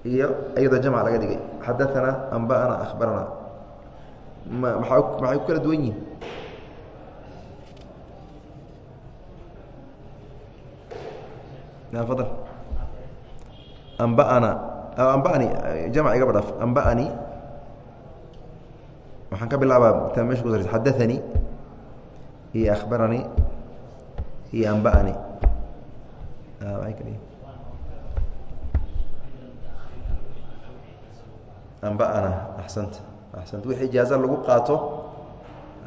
iyo iyadoo jamc laga dhigay. Akhbarana. Ma maa maxay ku kala duwan yihiin fadl amba'ana amba'ani jamc iga badhaaf. Amba'ani waxaan ka bilaabaa ta meesha kusa xadaثanii iyo akhbaranii iyo amba'ani amba'ana axsanta axsanta wixii ijaaza lagu qaato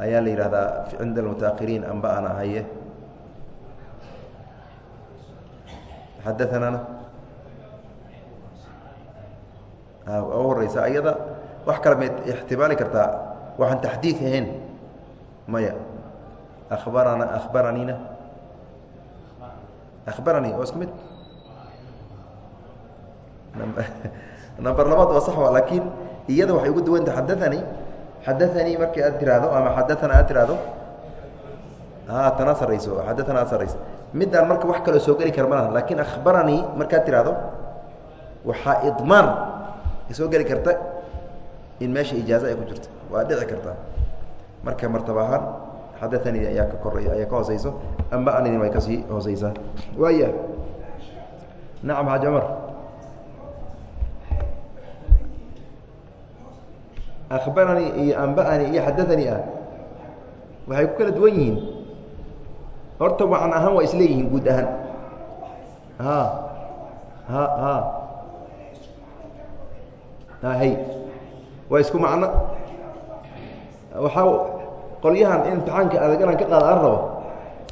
ayaa la yidhahdaa cinda almutaakiriin amba'ana haye xadaanana u horeysa ayada wax kale may ixtimaali kartaa. Waxaan taxdiid ahayn. Maya. Abarana akhbaraniina. Akhbaranii oo isku mid number labaad waa sax laakiin iyada waxay ugu duwanta xadaanii xadaanii markii aad tiraahdo ama xadaana aad tiraahdo tana sarayso xadaana aad sarayso middaan marka wax kaloo soo geli kara malaha laakiin akhbaranii markaad tiraahdo waxaa idmaan soo geli karta in meesha ijaazo ay ku jirto. Waa dhici kartaa marka martaba ahaan xadaanii ayaa ka koreya ayaa ka hooseyso amba anidin way ka sii hooseysaa. Waaya nacam xaaji cumar akhbaranii iyo amba'anii iyo xadaanii ah waxay ku kala duwan yihiin horta wacan ahaan waa isleeyihiin guud ahaan ha ha ha hay waa isku macno waxaa qolyahan in imtixaanka adag inaan ka qaada aan rabo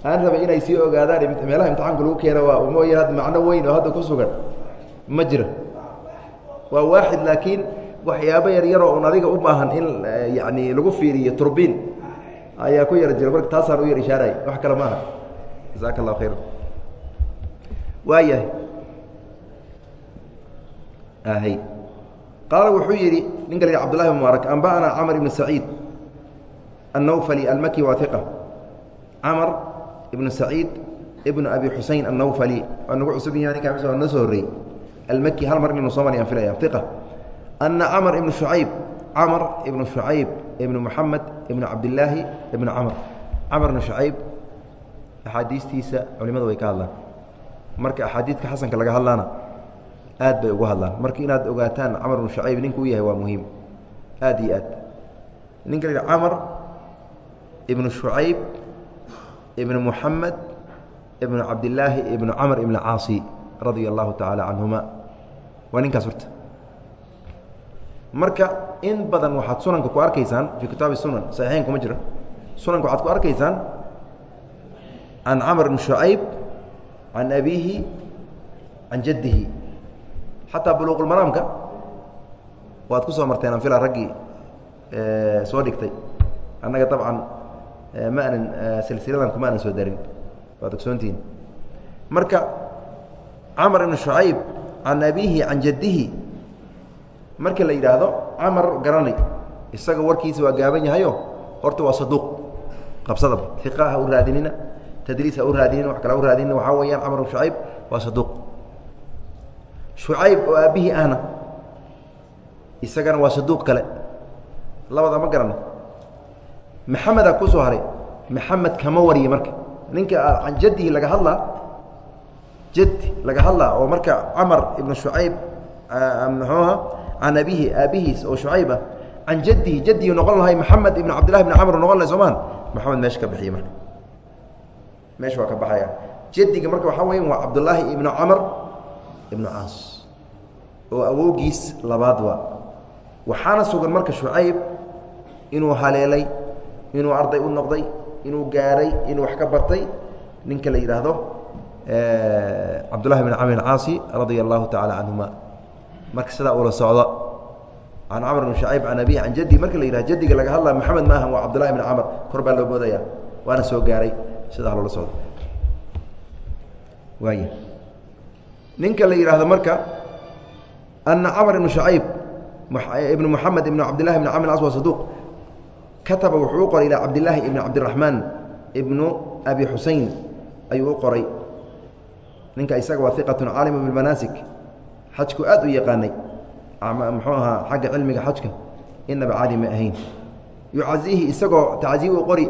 aan raba inay sii ogaadaan meelaha imtixaanka lagu keena waa mooye had macno weyn oo hadda ku sugan ma jiro waa waaxid laakiin waxyaabo yar yaroo un adiga u baahan in yani lagu fiiriyo turbiin. Ayaa ku yar jira. Marka taasaan u yar ishaaray wax kale maaha. Jasaaka allah khayra waayahay. Ahay qaala wuxuu yidhi ninka la yidhi mubaarak anba'ana camr ibn saciid annawfali almaki waa camar ibnu saciid ibnu abi xusein annawfali. Waa nagu cusub yahay ninkaa soo horreeyey almaki hal mar inaynu soo marayaan filaya iqa أن cمر بن شعayب cمر بن شعayب بن محamed بن cabdاللaahi بن cمر cمر بن شعayب أxaadiistiisa culimada way ka hadlaan marka أxaadiidka xasanka laga hadlaana aad bay uga hadlaan marka inaad ogaataan cمر بن شعayب ninku u yahay waa muhiim aad iyo aad ninka la cمر بن شعayب بن محamed بن cabdاللaahi بن cمر بن cاaصي raضي الlahu taعالى canهuma waa ninkaas horta marka in badan waxaad sunanka ku arkaysaan fii kitaabi sunan saxiixeyn kuma jiro. Sunanka waxaad ku arkaysaan can camr bn shucayb can abiihi can jaddihi. Xataa buluuqulmaraamka waad ku soo marteen anfila raggii soo dhigtay. Annaga dabcan ma anan silsiladan kuma anan soo darin. Waad ogsoontihiin marka camr ibn shucayb can abihi can jaddihi marka la yidhaahdo camar garanay isaga warkiisa waa gaaban yahayo horta waa saduuq. Qabsadaba. Iqa ha u raadinina tadriis ha u raadinina wax kale ha u raadinina. Waxaa weeyaan camr ibn shucayb waa saduuq. Shucayb oo aabbihii ahna isagana waa saduuq kale. Labada ma garana maxameda ku soo haray. Maxamed kama wariye marka. Ninka can jaddihi laga hadlaa jaddi laga hadlaa oo marka camar ibnu shucayb muxuuha can abihi aabihiis oo shucayb ah can jaddihi jaddihi noqon lahay maxamed ibn cabdillahi bn camr noqon lahay soomaan maxamed meesha ka bixiye marka. Meesha waa ka baxaya. Jaddiga marka waxaa weya waa cabdullaahi ibnu camr ibnu caas oo awowgiis labaad waa. Waxaana sugan marka shucayb inuu haleelay inuu arday u noqday inuu gaaray inuu wax ka bartay. Ninka la yidhaahdo cabdullahi bn camr caasi radia allahu tacala canhuma marka sidaa ula socdo. Can camr bn shacayb can abihi can jaddi marka la yidhahdo jaddiga laga hadlaya maxamed maaha waa cabdullahi bn camr kor baa loo moodaya waana soo gaaray. Sidaa loola socdo. Waay ninka la yidhaahdo marka ana camr ibn shacayb ibn muxamed ibn cabdillahi bn camr aswa saduuq kataba wuxuu u qoray ilaa cabdillaahi ibni cabdiraxmaan ibnu abi xusein ayuu u qoray. Ninka isaga waa iqatun caalimu bilmanaasik xajku aad u yaqaanay muxuu ahaa xagga cilmiga xajka inaba caadi ma ahayn. Yucaziihi isagoo tacziye u qori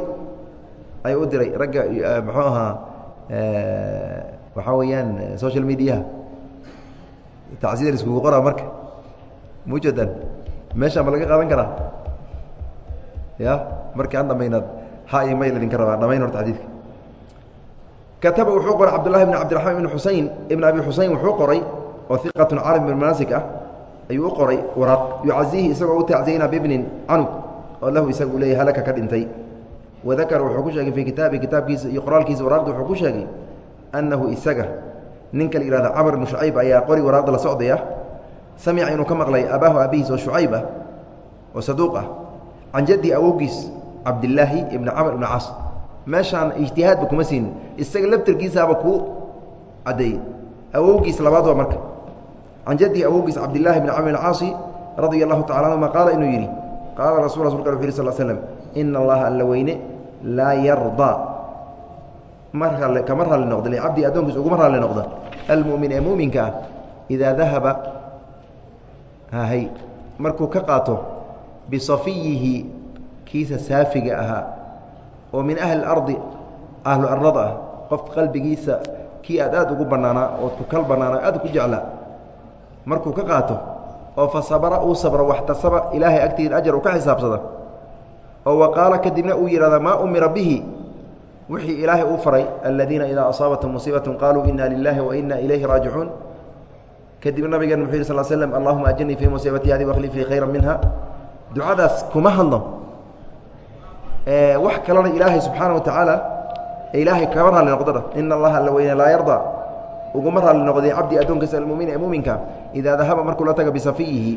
ayuu u diray ragga muxuu ahaa waxaa weeyaan social mediaha tacsiyada iskugu qoraa marka. Mujadan meeshaa ma laga qaadan karaa? Ya markii aan dhamaynaad ha iyo mayl idinka rabaa dhamayn horta xadiidka. Kataba wuxuu qoray cabdullahi bn cabdiraxmaan ibn xusein ibn abi xusein wuxuu qoray oo iqatun caalim bilmanaasik ah ayuu u qoray waraaq yucaziihi isagoo u tacziyeyna bibnin canug oo lahu isaga u leeyahy halaka ka dhintay. Wadakara wuxuu ku sheegay fii kitaabi kitaabkiisa iyo qoraalkiisa waraaqda wuxuu ku sheegay annahu isaga ninka la yihahdo camr ibnu shucayb ayaa qori waraaqda la socdaya. Samica inuu ka maqlay abaahu aabihiis oo shucayb ah oo saduuq ah. Can jaddi awowgiis cabdilaahi ibni camr ibni cas meeshaan ijtihaadba kuma siinin isaga laftarkiisaaba kuu caddeeyey awowgiis labaad waa marka can jaddihi awowgiis cabdillahi bni camr caasi radia allahu tacala anhuma qaala inuu yidhi qaala rasul rasulka wuxu yhi sal slm ina allaha alla weyne laa yardaa ma ralle kama raalli noqda licabdi addoonkiis uguma raalli noqda. Almu'min ee mu'minka ah idaa dahaba hahay markuu ka qaato bisafiyihi kiisa saafiga ahaa oo min ahli ardi ahlu arlada ah qof qalbigiisa kii aad aad ugu bannaanaa ood ku kal bannaana aad ku jeclaa markuu ka qaato oo fa sabra uu sabro waxtasaba ilaahay agtiisa ajar uu ka xisaabsada. Oo wa qaala kadibna uu yidhahda maa umira bihi? Wixii ilaahay uu faray aladiina idaa asaabathum musiibatun qaaluu ina lilaahi wa ina ilayhi raajicuun. Kadibna nabigeen muxuu yih sal slm allahuma ajirnii fii musiibati hadi wakhlifii khayra minha ducadaas kuma hadlo. Wax kalena ilaahay subxaana wa tacaala ilaahay kama raalli ina allaha alla laa yardaa uguma raalli noqday cabdi addoonkiisa almumin ee muminka idaa dahaba markuu la taga bisafiyihi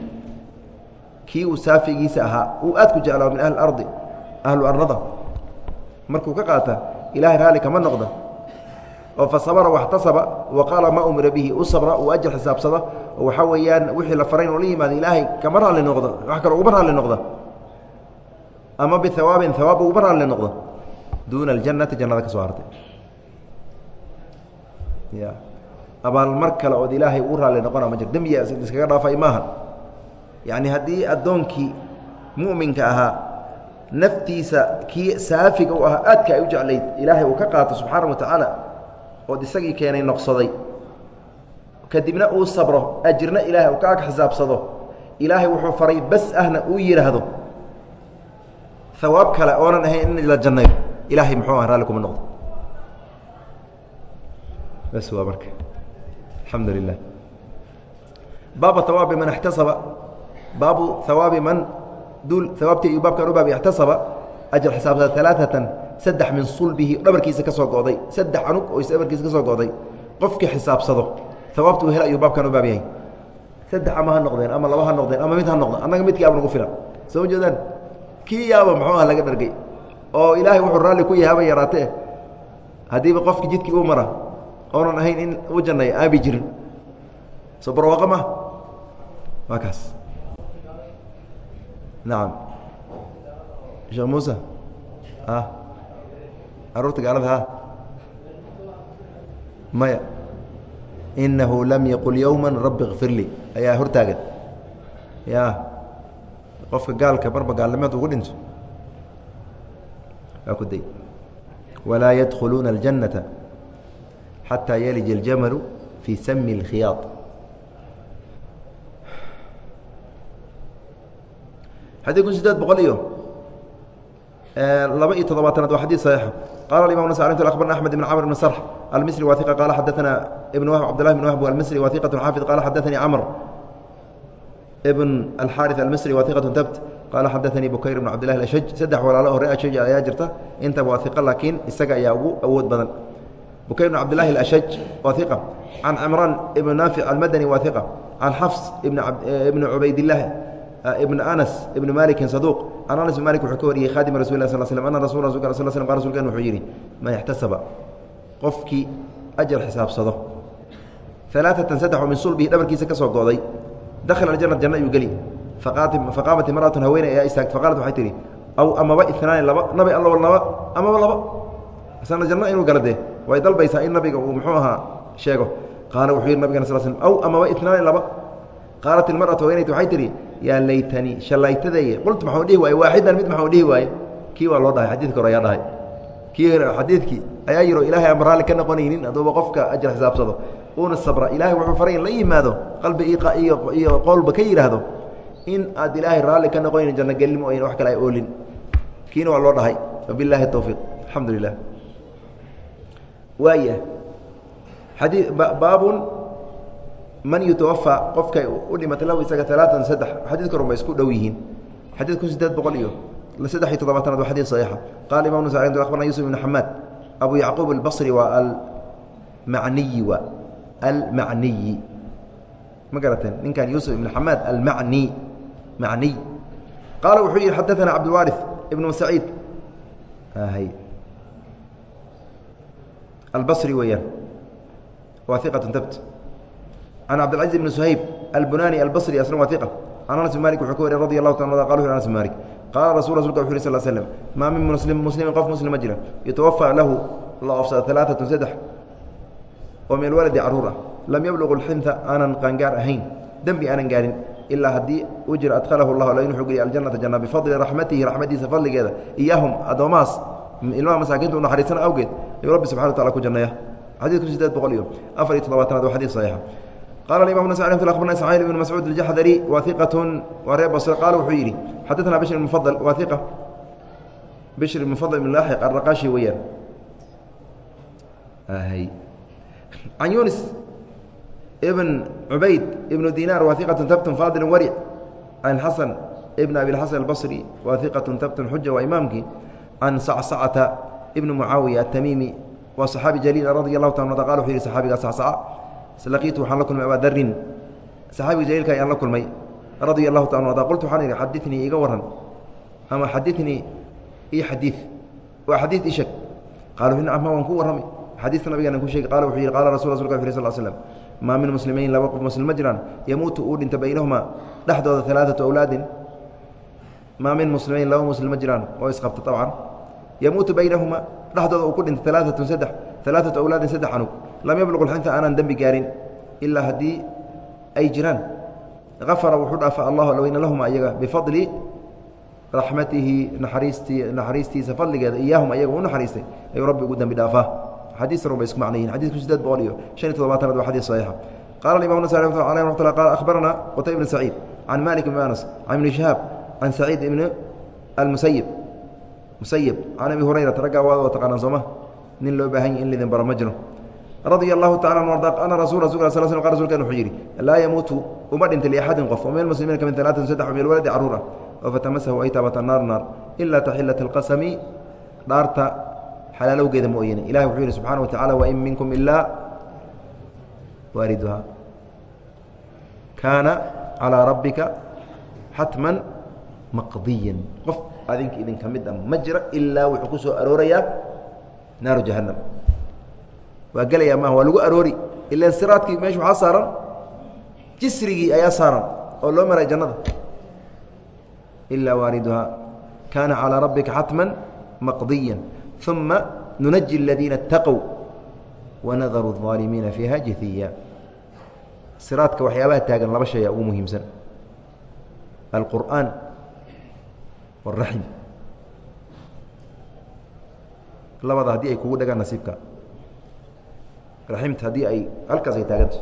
kii uu saafigiisa ahaa uu aad ku jeclaa min ahli ardi ahlu arlada markuu ka qaata ilahay raalli kama noqda. Oo fa sabra waxtasaba wa qaala maa umira bihi u sabra uu ajar xisaabsada oo waxaa weeyaan wixii la faray inuu la yimaado ilaahay kama raalli noqda wax kale uguma raalli noqda. Ama bihawaabin hawaab uguma raalli noqda. Duuna aljannati jannada ka soo hartay abaalmar kale ood ilaahay uu raalli noqona ma jir. Dembiga iskaga dhaafay maaha yacni haddii addoonkii mu'minka ahaa naftiisa kii saafiga u ahaa aadka ay u jeclayd ilaahay uu ka qaato subxaana wa tacaala ood isagii keenay noqsaday kadibna uu sabro ajirna ilaahay uu ka ag xisaabsado ilaahay wuxuu faray bas ahna uu yidhaahdo hawaab kale oonan ahayn in la jannayo. Ilaahay muxuu ah raalli kuma noqdo. Bas waa marka alxamdu lilah baaba hawaabi man اxtasaba baabu hawaabi man duul hawaabtii ayuu baabkan u baabay ixtasaba ajar xisaabsada alaaatan saddex min sulbihi dhabarkiisa ka soo go'day saddex anug oo is dhabarkiisa ka soo go'day qofkii xisaabsado. Hawaabtu hel ayuu baabkan u baab yahay. Saddex ama ha noqdeen ama laba ha noqdeen ama mid ha noqda annaga midkii aba nagu filan. Soo ma jeedaan kii yaaba muxuu aha laga dhargay? Oo ilaahay wuxuu raalli ku yahay haba yaraatee. Haddiiba qofki jidkii uu mara oonan ahayn in u jannay aabi jirin. Soo barwaaqo ma waa kaas. Nacam sheekh muuse a carruurta gaalada ha maya. Inahu lam yaqul yowma rabbi kfir lii ayaa hortaagan. Ya qofka gaalka marba gaalnimeed ugu dhinto. Waa ku day. Walaa yadkhuluuna اljannata xataa yalija اljamalu fii sami اlkhiyaad xadii kun sideed boqol iyo laba iyo toddobaatanaad waa xadii صaxiixa qala imam nas abarna axmed ibn camr ibn sarx almisri wa iqa qala xadaثana ibn wahb cbdllahi bn wahb almisri wa iqat xaafid qala xadaثanii camr ibn alxaariث almisri wa iqat tabt qala xadaثanii bukayr ibn cabdillahi ashaj saddex walaalo hore ashaj ayaa jirta intaba waa iqa laakiin isaga ayaa ugu awood badan bukayr ibn cabdillahi ashaj waa iqa can cimraan ibn naafic almadani waa iqa can xafs ibn cubaydillaah ibn anas ibn maliki saduq. Can anas ibn malik wuxuu ka wariyey khaadim rasul lah sl slm ana rasul rasulka sl slm qa rsulkan wuxuu yidhi man ixtasaba qofkii ajar xisaabsado. Alaaatan saddex oo min sulbihi dhabarkiisa ka soo go'day dakhala aljanat janna ayuu geli. Faqaamat imra'atun haweeney ayaa istaagtay faqaalat waxay tihi aw amaba inaani laba nabi allow laba amaba laba. Isna janno inuu gala dee way dalbaysaa in nabiga uu muxuu ahaa sheego. Qaala wuxuu yidhi nabigana sl slm aw amaba inaani laba. Qaalat ilmaratu haweeneyt waxay tihi yaa laytanii shalaytadeye qultu maxuu dhihi waaye? Waaxidan mid maxuu dhihi waaye? Kii waa loo dhahay xadidka hore ayaa dhahay. Kii xadiidkii ayaa yiro ilaahay aan raalli ka noqonaynin haduuba qofka ajar xisaabsado. Uuna sabra ilaahay wuxuu faray in la yimaado qalbi iyo qowlba ka yidhaahdo in aad ilaahay raalli ka noqonaynin janno gelin mooyane wax kale ay oolin. Kiina waa loo dhahay. Wabilaahi towfiiq alxamdu lilah waaya xadii baabun man yutawafaa qofkay u dhimatay lahu isaga alaatan saddex xadiidka horun ba isku dhow yihiin. Xadid kun sideed boqol iyo saddex iyo toddobaatanaad waa xadid saxiixa. Qala imam ns abarna yusuf ibn xamaad abu yacquub albasri waa almacniyi waa almacniyi. Ma garateen? Ninkan yuusuf ibn xamaad almacni macniy qaala wuxuu yihi xadaثana cabdilwaari ibn saciid albasri weeyaan. Waa iqat tabt can cabdilcaziz ibn suhayb albunani albasri asna waa iqa can anas bin malik wuxuu ka wariy radi allahu ta qal anas bin malik qaala rasul rasulka wuxu yh sl slm maa min muslim muslimin qof muslim ma jira. Yutawafaa lahu la oofsada alaaatun saddex oo min alwaladi carruur ah. Lam yabluqu lxinta aanan qaangaar ahayn. Dembi aanan gaarin ilaa haddii u jira adhalahu llah alla inuu geliya aljanata janna bifadli raxmatihi raxmadiisa fadligeeda. Iyaahum addoommahaas ilmaha masaakiinta u naxariisana awgeed ayuu rabbi subxana wa tacala ku janneeya xadidku sideed boqol iyo afar iyo toddobaatanaad waa xadid saxiixa. Qala imam nas abarna ismaaciil ibn mascuud aljaxdari wa iqatun waa reer basre qaala wuxuu yidhi xadaثna bishr ibn mufadl waa iqa bishr ibn ibn laaxiq araqaashi weeyaan. Can yunis ibn cubayd ibnu dinaar waa iqatun tabtun faadil waric xasan ibn abi xasan albasri waa tabtun xuja waa imaamkii. Can sacsacata ibni mucaawiya atamiimi waa صaxaabi jaliil radi allahu ta qala wuxuu yihi saxaabigaa sacsaca laqiitu waxaan la kulmay abaa darin saxaabiga jaliilka ayaan la kulmay radia allahu taala ada qultu waxaan idhi xadinii iga waran ama xadinii io xadii waa xadii isheg qaalu ama waan ku warramay. Xadiiska nabigeena ku sheegay qala wuxuu yihi qala rasul rasulka wuxu sl slm maa min muslimayn laba qof muslim ma jiraan yamuutu uu dhinta baynahumaa dhexdooda alaaatu awlaadin maa min muslimayn laba muslim ma jiraan oo isqabta abcan yamuutu baynahumaa dhexdooda uu ku dhinta alaaatun saddex alaaatu awlaadin saddex anug lam yabluq xinta aanan dembi gaarin ilaa haddii ay jiraan. Afara wuxuu dhaafa allahu alweyna lahuma ayaga bifadli raxmatihi naariistii naxariistiisa fadligeeda iyaahum ayaga u naxariistay. Ayuu rabbi ugu dembi dhaafaa. Xadiis run bay isku macnayihin xadidku sideed boqol iyo shan iyo toddobaatanaad waa xadis saxiixa. Qala imam nas aleh ramat lla qala akhbarana qutay ibn saciid can malik ibn anas can ibni shihaab can saciid ibni almusayib musayib can abi hurayrata raggaa waad wa taqaanaan sooma? Nin loo baahan yahi in lidin baro ma jiro. Radia allahu tacala an arda ana rasul rasul sl qa rsulkan wuxuu yidhi laa yamuutu uma dhinta liaxadin qof oo min almuslimiina ka min alaatin saddex min alwaladi carruur ah oo fatamasahu ay taabata naar naar ilaa taxilat alqasami dhaarta xalaalowgeeda mooyane ilahi wuxuu yidhi subxana wa tacala wain minkum ilaa waariduha kaana calىa rabbika xatman maqdiyan. Qof adinka idinka mid a ma jira ilaa wuxuu ku soo aroorayaa naaru jahannam waa gelayaa maaha waa lagu aroori ilan siraadkii meesha waxaa saaran jisrigii ayaa saaran oo loo maray jannada ilaa waariduhaa kaana calىa rabbika xatma maqdiya uma nunaji اladiina اtaqow wanadaru الظaalimiina fiiha jihiya siraadka waxyaabaha taagan laba shaya ugu muhiimsan alqur'aan wاraxim labada haddii ay kugu dhagaan nasiibka. Raximta haddii ay halkaas ay taaganto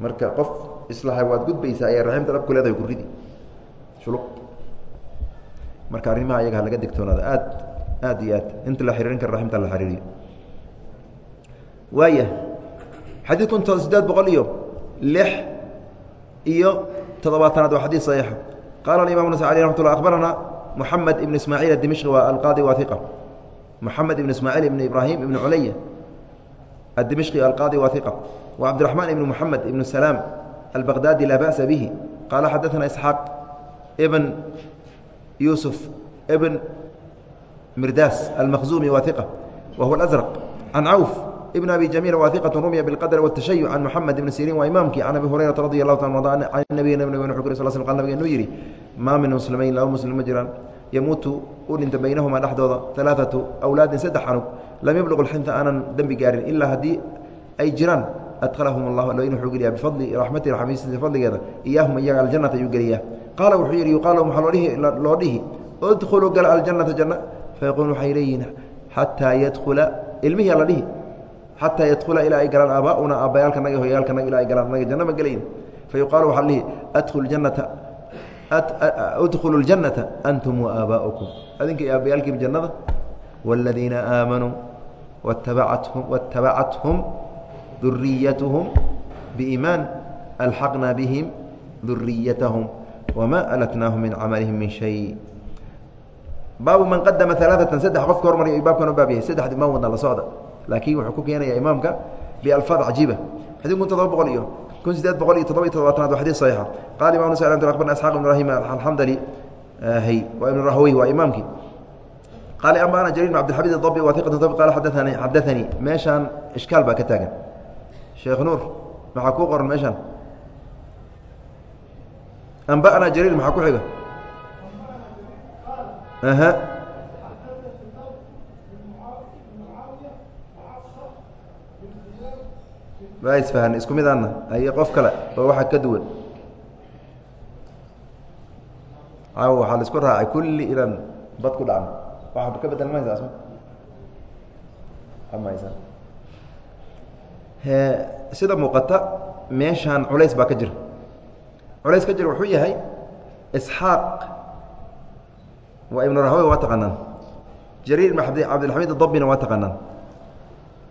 marka qof islaha waad gudbaysaa ayaa raximta dhab ku leedahay ku ridi. Shuluq. Marka arrimaha ayaga laga digtoonaada aad aad iyo aad. Inta la xiriirin kara raximta la xiriiriyo. Waaya xadiid kun sideed boqol iyo lix iyo toddobaatanaad waa xadiid saxiixa qaala aimam nas alي ramat lla abarana moxamed ibn ismaaciil adimishqi waa alqaadi wahiqa moxamed ibn ismaaciil ibn ibraahim ibn culaya adimishqi alqaadi wahiqa wa cabdiraxmaan ibn moxamed ibn salaam albaqdaadi laa ba'sa bihi qaala xadaثana isxaaq ibn yuusuf ibn mirdaas almakhzumi wahiqa wa huwa alasraq can cawf بن أbي جميل واثقة رمya بالqدر والتشhيع عن محمد بن سيrين waa imaمkii عن أبي هريرة رضي الله تعالى عن النبي نبg صل sل nabg inuu yihi maa min مسلمayn laba mسلم ma jiraan يmuutu u dhinta baynahuma dhexdooda ثaلاثaة أwlaadin saddex canug lam yبلغ الxinta aanan dembi gaarin ilaa haddii ay jiraan adkلahum الlah alin wuxuu geliya bifadli raxmati xamiisati fadligeeda iyaahum iyaga aljanata ayuu geliyaa qaala wuxuu yihi yuqaal waxaa loo dhihi اdkhuluu gala aljanata janة fayaquul waxay leeyihin xataa yadkula ilmihii la dhihi Xataa yadkula ilaa ay galaan aabaauna aabbayaalkanaga hoyaalkanaga ilaa ay galaan anaga janno ma gelayn. Fa waxaa lihi adkhulu jannata laakiin wuxuu ku keenaya imaamka bialfaad cajiiba. Xadid kun todoba boqol iyo kun sideed boqol iyo toddoba iyo todobaatanaad waa xadid saxiixa. Qala imam ns abarna isxaq ibn ibrahim alxamdali hy waa ibn rahwey waa imaamkii qaala ambana jariir bn abdilxamid اdabi wa iqat qala xadaani xadaanii meeshaan ishkaal baa ka taagan. Sheekh nuur maxaa kuu qoran meeshaan? Amba'na jariir maxaa ku xiga waa isfahan isku midaana ay qof kale oo waxa ka duwan. Caawa waxaa la isku raacay kulli inaan bad ku dhacno. Waxa ka bedel mahaysa asma? Mahaysa sida muuqata meeshaan culays baa ka jira. Culays ka jira wuxuu yahay isxaaq waa ibnu rahwe waa taqaanaan. Jariir ibn cabdilxamiid adabina waa taqaanaan.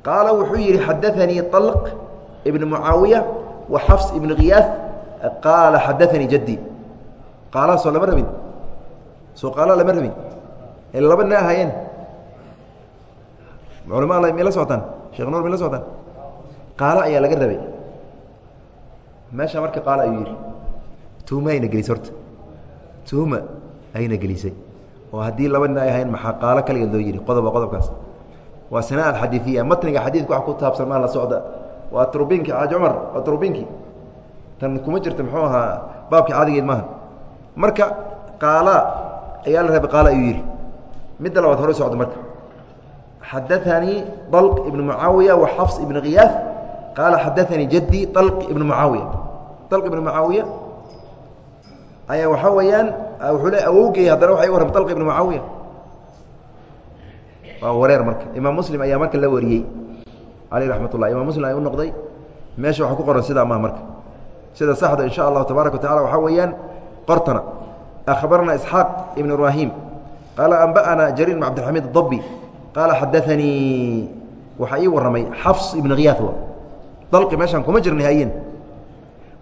Qaala wuxuu yihi xadaanii طalq mucaawiya wa xafs ibn khiyaas qaala xadaanii jaddi. Qaalaha soo lama rabin. Soo qaala lama rabin. Laba nin ahaayeen culama alla mila socotaan sheekh nuur mila socotaan qaalo ayaa laga rabay. Meesha marka qaalo ayuu yidhi tuuma ayna gelisay horta. Tuuma ayna gelisay. Oo haddii laba nin ay ahayn maxaa qaalo kaligeed loo yidhi? Qodoba qodobkaas. Waa sana alxadiiiya matniga xadiidka wax ku taabsan maa la socda waa trubinkii xaaji cumar waa trubinkii tan kuma jirta muxuu ahaa baabkii caadigeed maaha marka qaala ayaa la rabay qaala ayuu yidhi. Midda labaad hore socda marka. Xadaanii dalq ibn mucaawiya wa xafs ibn khiyaas qaala xadaanii jaddi dalq ibn mucaawiya. Dalq ibn mucaawiya ayaa waxaa weeyaan wuxuu le awowgey haddana waxay warram dalq ibn mucaawiya. Waa wareer marka. Imaam muslim ayaa marka la wariyey aleyh raxmat ullah imam muslim ay u noqday meesha waxa ku qoran sidaa maha marka sida saxda insha allahu tabaaraka wa tacala waxaa weeyaan qortana akhbarana isxaaq ibn ibraahim qaala anba'ana jariir bn cabdilxamiid adabi qaala xadaanii waxaa ii warramay xafs ibn khiyaas dalqi meeshaan kuma jirnay hayen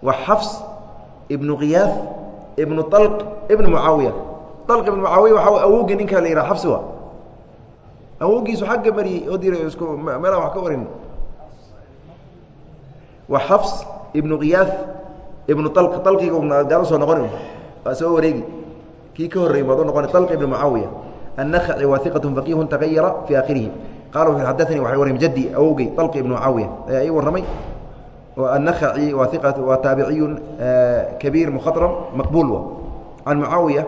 waa xafs ibnu khiyaas ibnu alq ibn mucaawiya alq ibn mucaawiya waxaa awowgii ninka la yidhaha xafsi wa awowgiisu agga mariyey oo diray isku meelaan wax ka warin waa xafs ibnu khiyaas ibnu alq alqiga gaalo soo noqoni waa soo wareegi kii ka horrey baad u noqona طلq ibn mucaawiya النkci waa ثiqaة فaqih تغayara fي akhirihi qala wuxu xadثanii waxay warram jadي awogey طلq ibn mucaawiya ayaa ii warramay النkci waa waa taabiciyu kabiir mkhaطrm maqbul can mucaawiya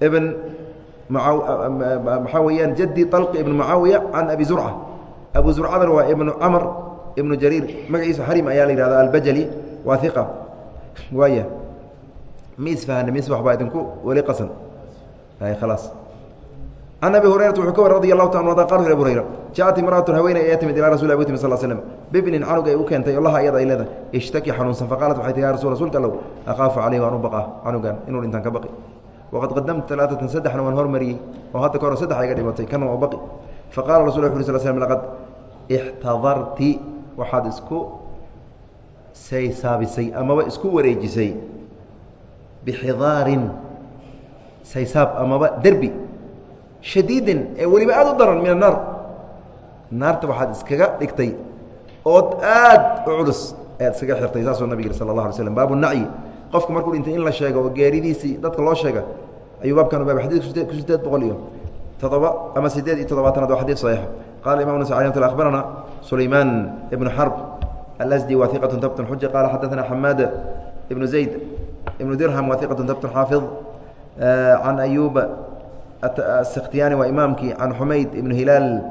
bn maxaa weyaan jadi طalqi ibn mucaawiya can abi zurca abu zurcadan waa ibnu camr ibnu jariir. Magaciisa xarim ayaa la yihahda albajali waa iqa waaya ma isfahana mis waxbaa idinku weli qasan. Khalaas. Can abi hurayrata wuxuu ka war radi allahu ta an ada qal hur abu hurayra jaءat imra'atun haweeney ayaa timid ilaa rasuli abu timid sal slam bibnin canug ay u keentay oo laha ayada ay leeda ishtaki xanuunsan faqaalat waxay tii ya rasul rasulka allow akaafu calayh waan u baqaa canugan inuu dhintaan ka baqi waqad qadamtu alaaatan saddexna waan hormariyey oo hadda ka hor iga dhimatay kana waa baqi faqala rasul wu sl slm laqad ixtadarti waxaad isku saysaabisay amaba isku wareejisay bixidaarin saysaab amaba derbi shadiidin ee weliba aad u daran min annaar naarta waxaad iskaga dhigtay ood aad u culus ayaad iskaga xirtay saasuu nabig sala allah alay slam baabu nacyi qofku markuu dhintay in la sheego oo geeridiisii dadka loo sheega ayuu baabkan baab xadidku ku sideed boqol iyo toddoba ama sideed iyo toddobaatanaad waa xadid saxiixa qala imam nas a abarana sulaymaan ibnu xarb alasdi wa tabtun xuja qala xadaana xamaad ibnu zayd ibnu dirham wa tabtun xaafid can ayuba asikhtiyani waa imaamkii can xumayd ibnu hilaal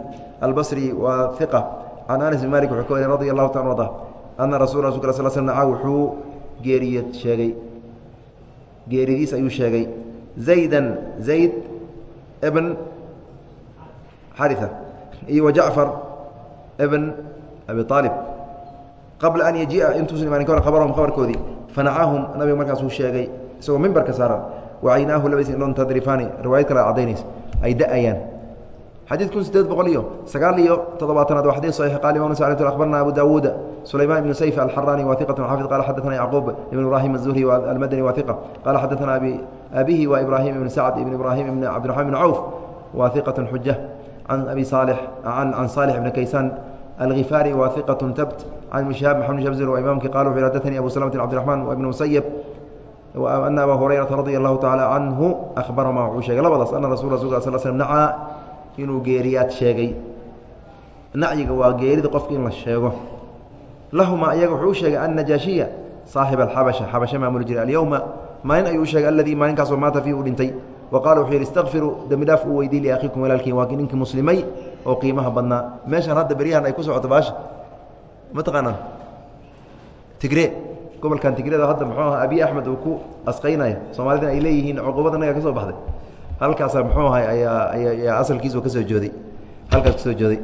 albasri waa iqa can anas bin malik wuxuu ka wariy radi allahu ta arda ana rasul rasulk sl sl naca wuxuu geeriye sheegay. Geeridiis ayuu sheegay. Zaydan zayd bn xaria iyo wajacfar bn abi aalib qabla an yajiia intuusan imaanin ka hor khabarahum khabarkoodii fanacaahum nabiga markaasuu sheegay isagoo mimbarka saaran wacaynaahu labadiis indhoon tadrifaani riwaayad kale cadaynaysa ay da'ayaan xadiid kun sideed boqol iyo sagaal iyo toddobaatanaad waa xadid saxiix qala imam sacd akhbarna abu daawuuda sulayman ibnu sayf alxarani wa iqatu xaafid qala xadaثana yacquub ibn ibrahim aلzuhri almadani wa iqa qala xadaثana abihi wa ibrahim ibn sacd ibn ibrahim ibn cabdiraxman ibn cawf wa iqaة xuja can abi صالح can صالح بn kaysan alغifaari wa iqaة tabt can ibn شihaab maxamed shabzir waa imaamkii qala wuxu xadaثanii abu slmt cbdiرaحman wa ibn musayb ana aba hurayrata radi allahu taعala canhu ahbarahuma wuxuu sheegay labadaas ana rasul rasul sl slm nacaa inuu geeriyaad sheegay. Nacyiga waa geerida qofka in la sheego. Lahuma iyaga wuxuu u sheegay annajaashiya saaxib alxabasha. Xabasha maamuli jiray. Alyowma maalin ayuu u sheegay maalinkaasoo maata fiihi u dhintay. Wa wuxuu yidhi istakfiruu dembi u weydiy liakhiikum walaalkiin. Waa ninkii muslimay oo qiimaha badnaa. Meeshan hadda beryahan ay ku socoto baasha ma tigre. Gobolkan tigreda hadda muxuu aha abiy axmed uu ku asqaynaya. Soomaalidana ay leeyihiin cuqubada naga ka soo baxday halkaasaa muxuu ahay ayaa ayaa asalkiisu kasoo jooday halkaas kasoo jooday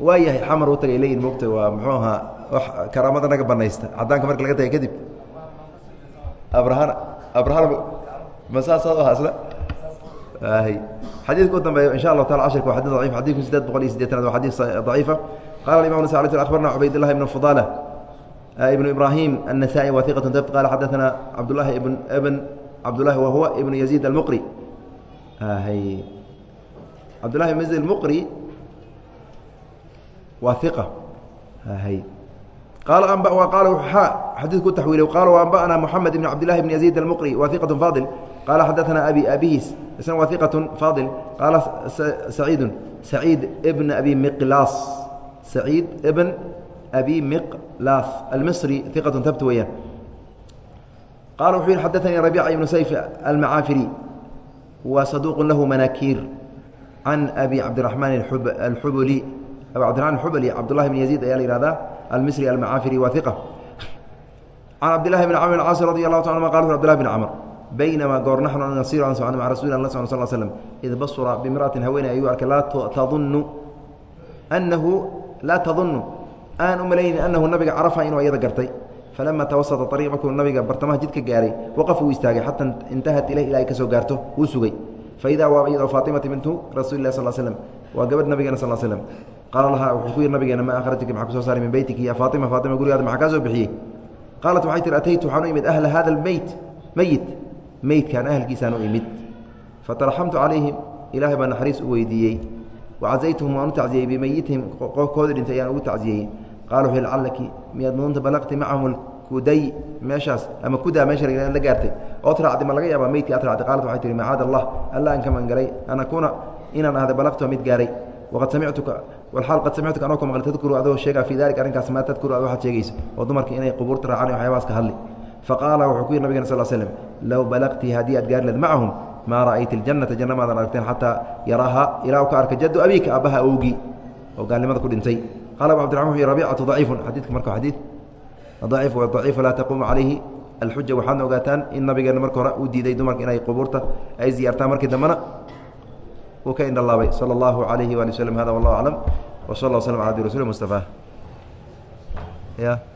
waa yahay xamar u tagay leeyihin mogta waa muxuu ahaa wax karaamada naga banaysta caddaanka marka laga tagay kadib abrahana abrahana ma saasaad u hasla hy xadiidka u dambeeya insha allahu taala cashirka waa xadid daciif xadidku sideed boqol iyo sideetanaad waa xadiid daciifa qala imam nas akhbarna cubaydillah ibn fudala ibn ibrahim النasائي wa iqaة dabt qala xadaثana cabdulahi ibn bn cabdulahi wahuwa ibnu yaziid almuqri. Cabdullahi ibn yaziid almuqri waa iqa qaala amba qaala xa xadiidku taxwiiliy qaala waanba'naa moxamed ibn cabdillahi ibn yaziid almuqri waa iqatun faadil qaala xadaanaa abi abihiis isna waa iqatun faadil qaala saciidun saciid ibn abi miqlaas saciid ibn abi miqlaas almisri iqatun tabt weeyaan qala wuxuu yihi xadaثanii rabiica ibnu sayf almacaafiri wa saduuq lahu manaakiir can abi cabdiraxmaan alxubuli abi cabdiraman alxubli cabdullahi bn yaziid ayaa la yihahdaa almisri almacaafiri wa iqa can cabdillahi bn camr caas radi allahu ta anuma qala cbdillahi bn camr baynamaa goor naxnu nasiru an socno maca rasuli la socno sal slm id basura bimra'atin haweeney ayuu arkay laa tadunnu annahu laa tadunnu aan u malaynin annahu nabiga carafa inuu iyada gartay falama tawasata ariiq markuu nabiga bartamaha jidka gaaray waqaf wuu istaagay xata intahat ilayh ilaa ay ka soo gaarto wuu sugay faidaa waa iyadoo faatimata bintu rasuuli lah sal slm waa gabadh nabigeena sal slm qaala lahaa wuxuu ku yihi nabigeena ma akhrajaki maxaa ku soo saaray min beytiki ya faatima faatima gurigaada maxaa kaa soo bixiyey qaalat waxay tihi ataytu waxaan u imid ahla hada albeyt meyit meydkan ahalkiisaan u imid fataraxamtu calayhim ilaahay baa naxariis u weydiiyey wacazaytuhum waan u tacziyey bimayitihim qofkooda dhintay ayaan ugu tacziyey qaala wuxuu lacallaki miyaad mudunta balaqti macahum kuday meeshaas ama kudaa meesha la gaartay ood raacday ma laga yaabaa meydkii ad racday qaalat waxay tihi macaad allah alla aan ka magangalay an akuuna inaan ahday balaqtua mid gaaray waqad samictuka walaal qad samictuka anoo ka maqlay tadkuru adoo sheegaa fii dalik arrinkaas maa tadkuru ad waxaad sheegayso oo dumarka inay qubuurta raacaan waxyaabahaas ka hadli faqaala wuxuu ku yidhi nabigana sal slm low balaqtii haddii aad gaari leed macahum maa ra'ayti اljannata janna maadan aragteen xataa yaraaha ilaa u ka arka jaddu abiika aabbaha awgii oo gaalnimada ku dhintay qal abu abdirman rabicatu daciifu xadiidka marka adii aciif wa aciifu laa taquumu calayhi alxuja waxaadna ogaataan in nabigeenna marka hore uu diiday dumarka inay qubuurta ay ziyaartaan markii dambena uu ka indhalaabay sal allahu alayhi waali waslm hada wallah aclam w sal l slm ala abdi rasul mustafa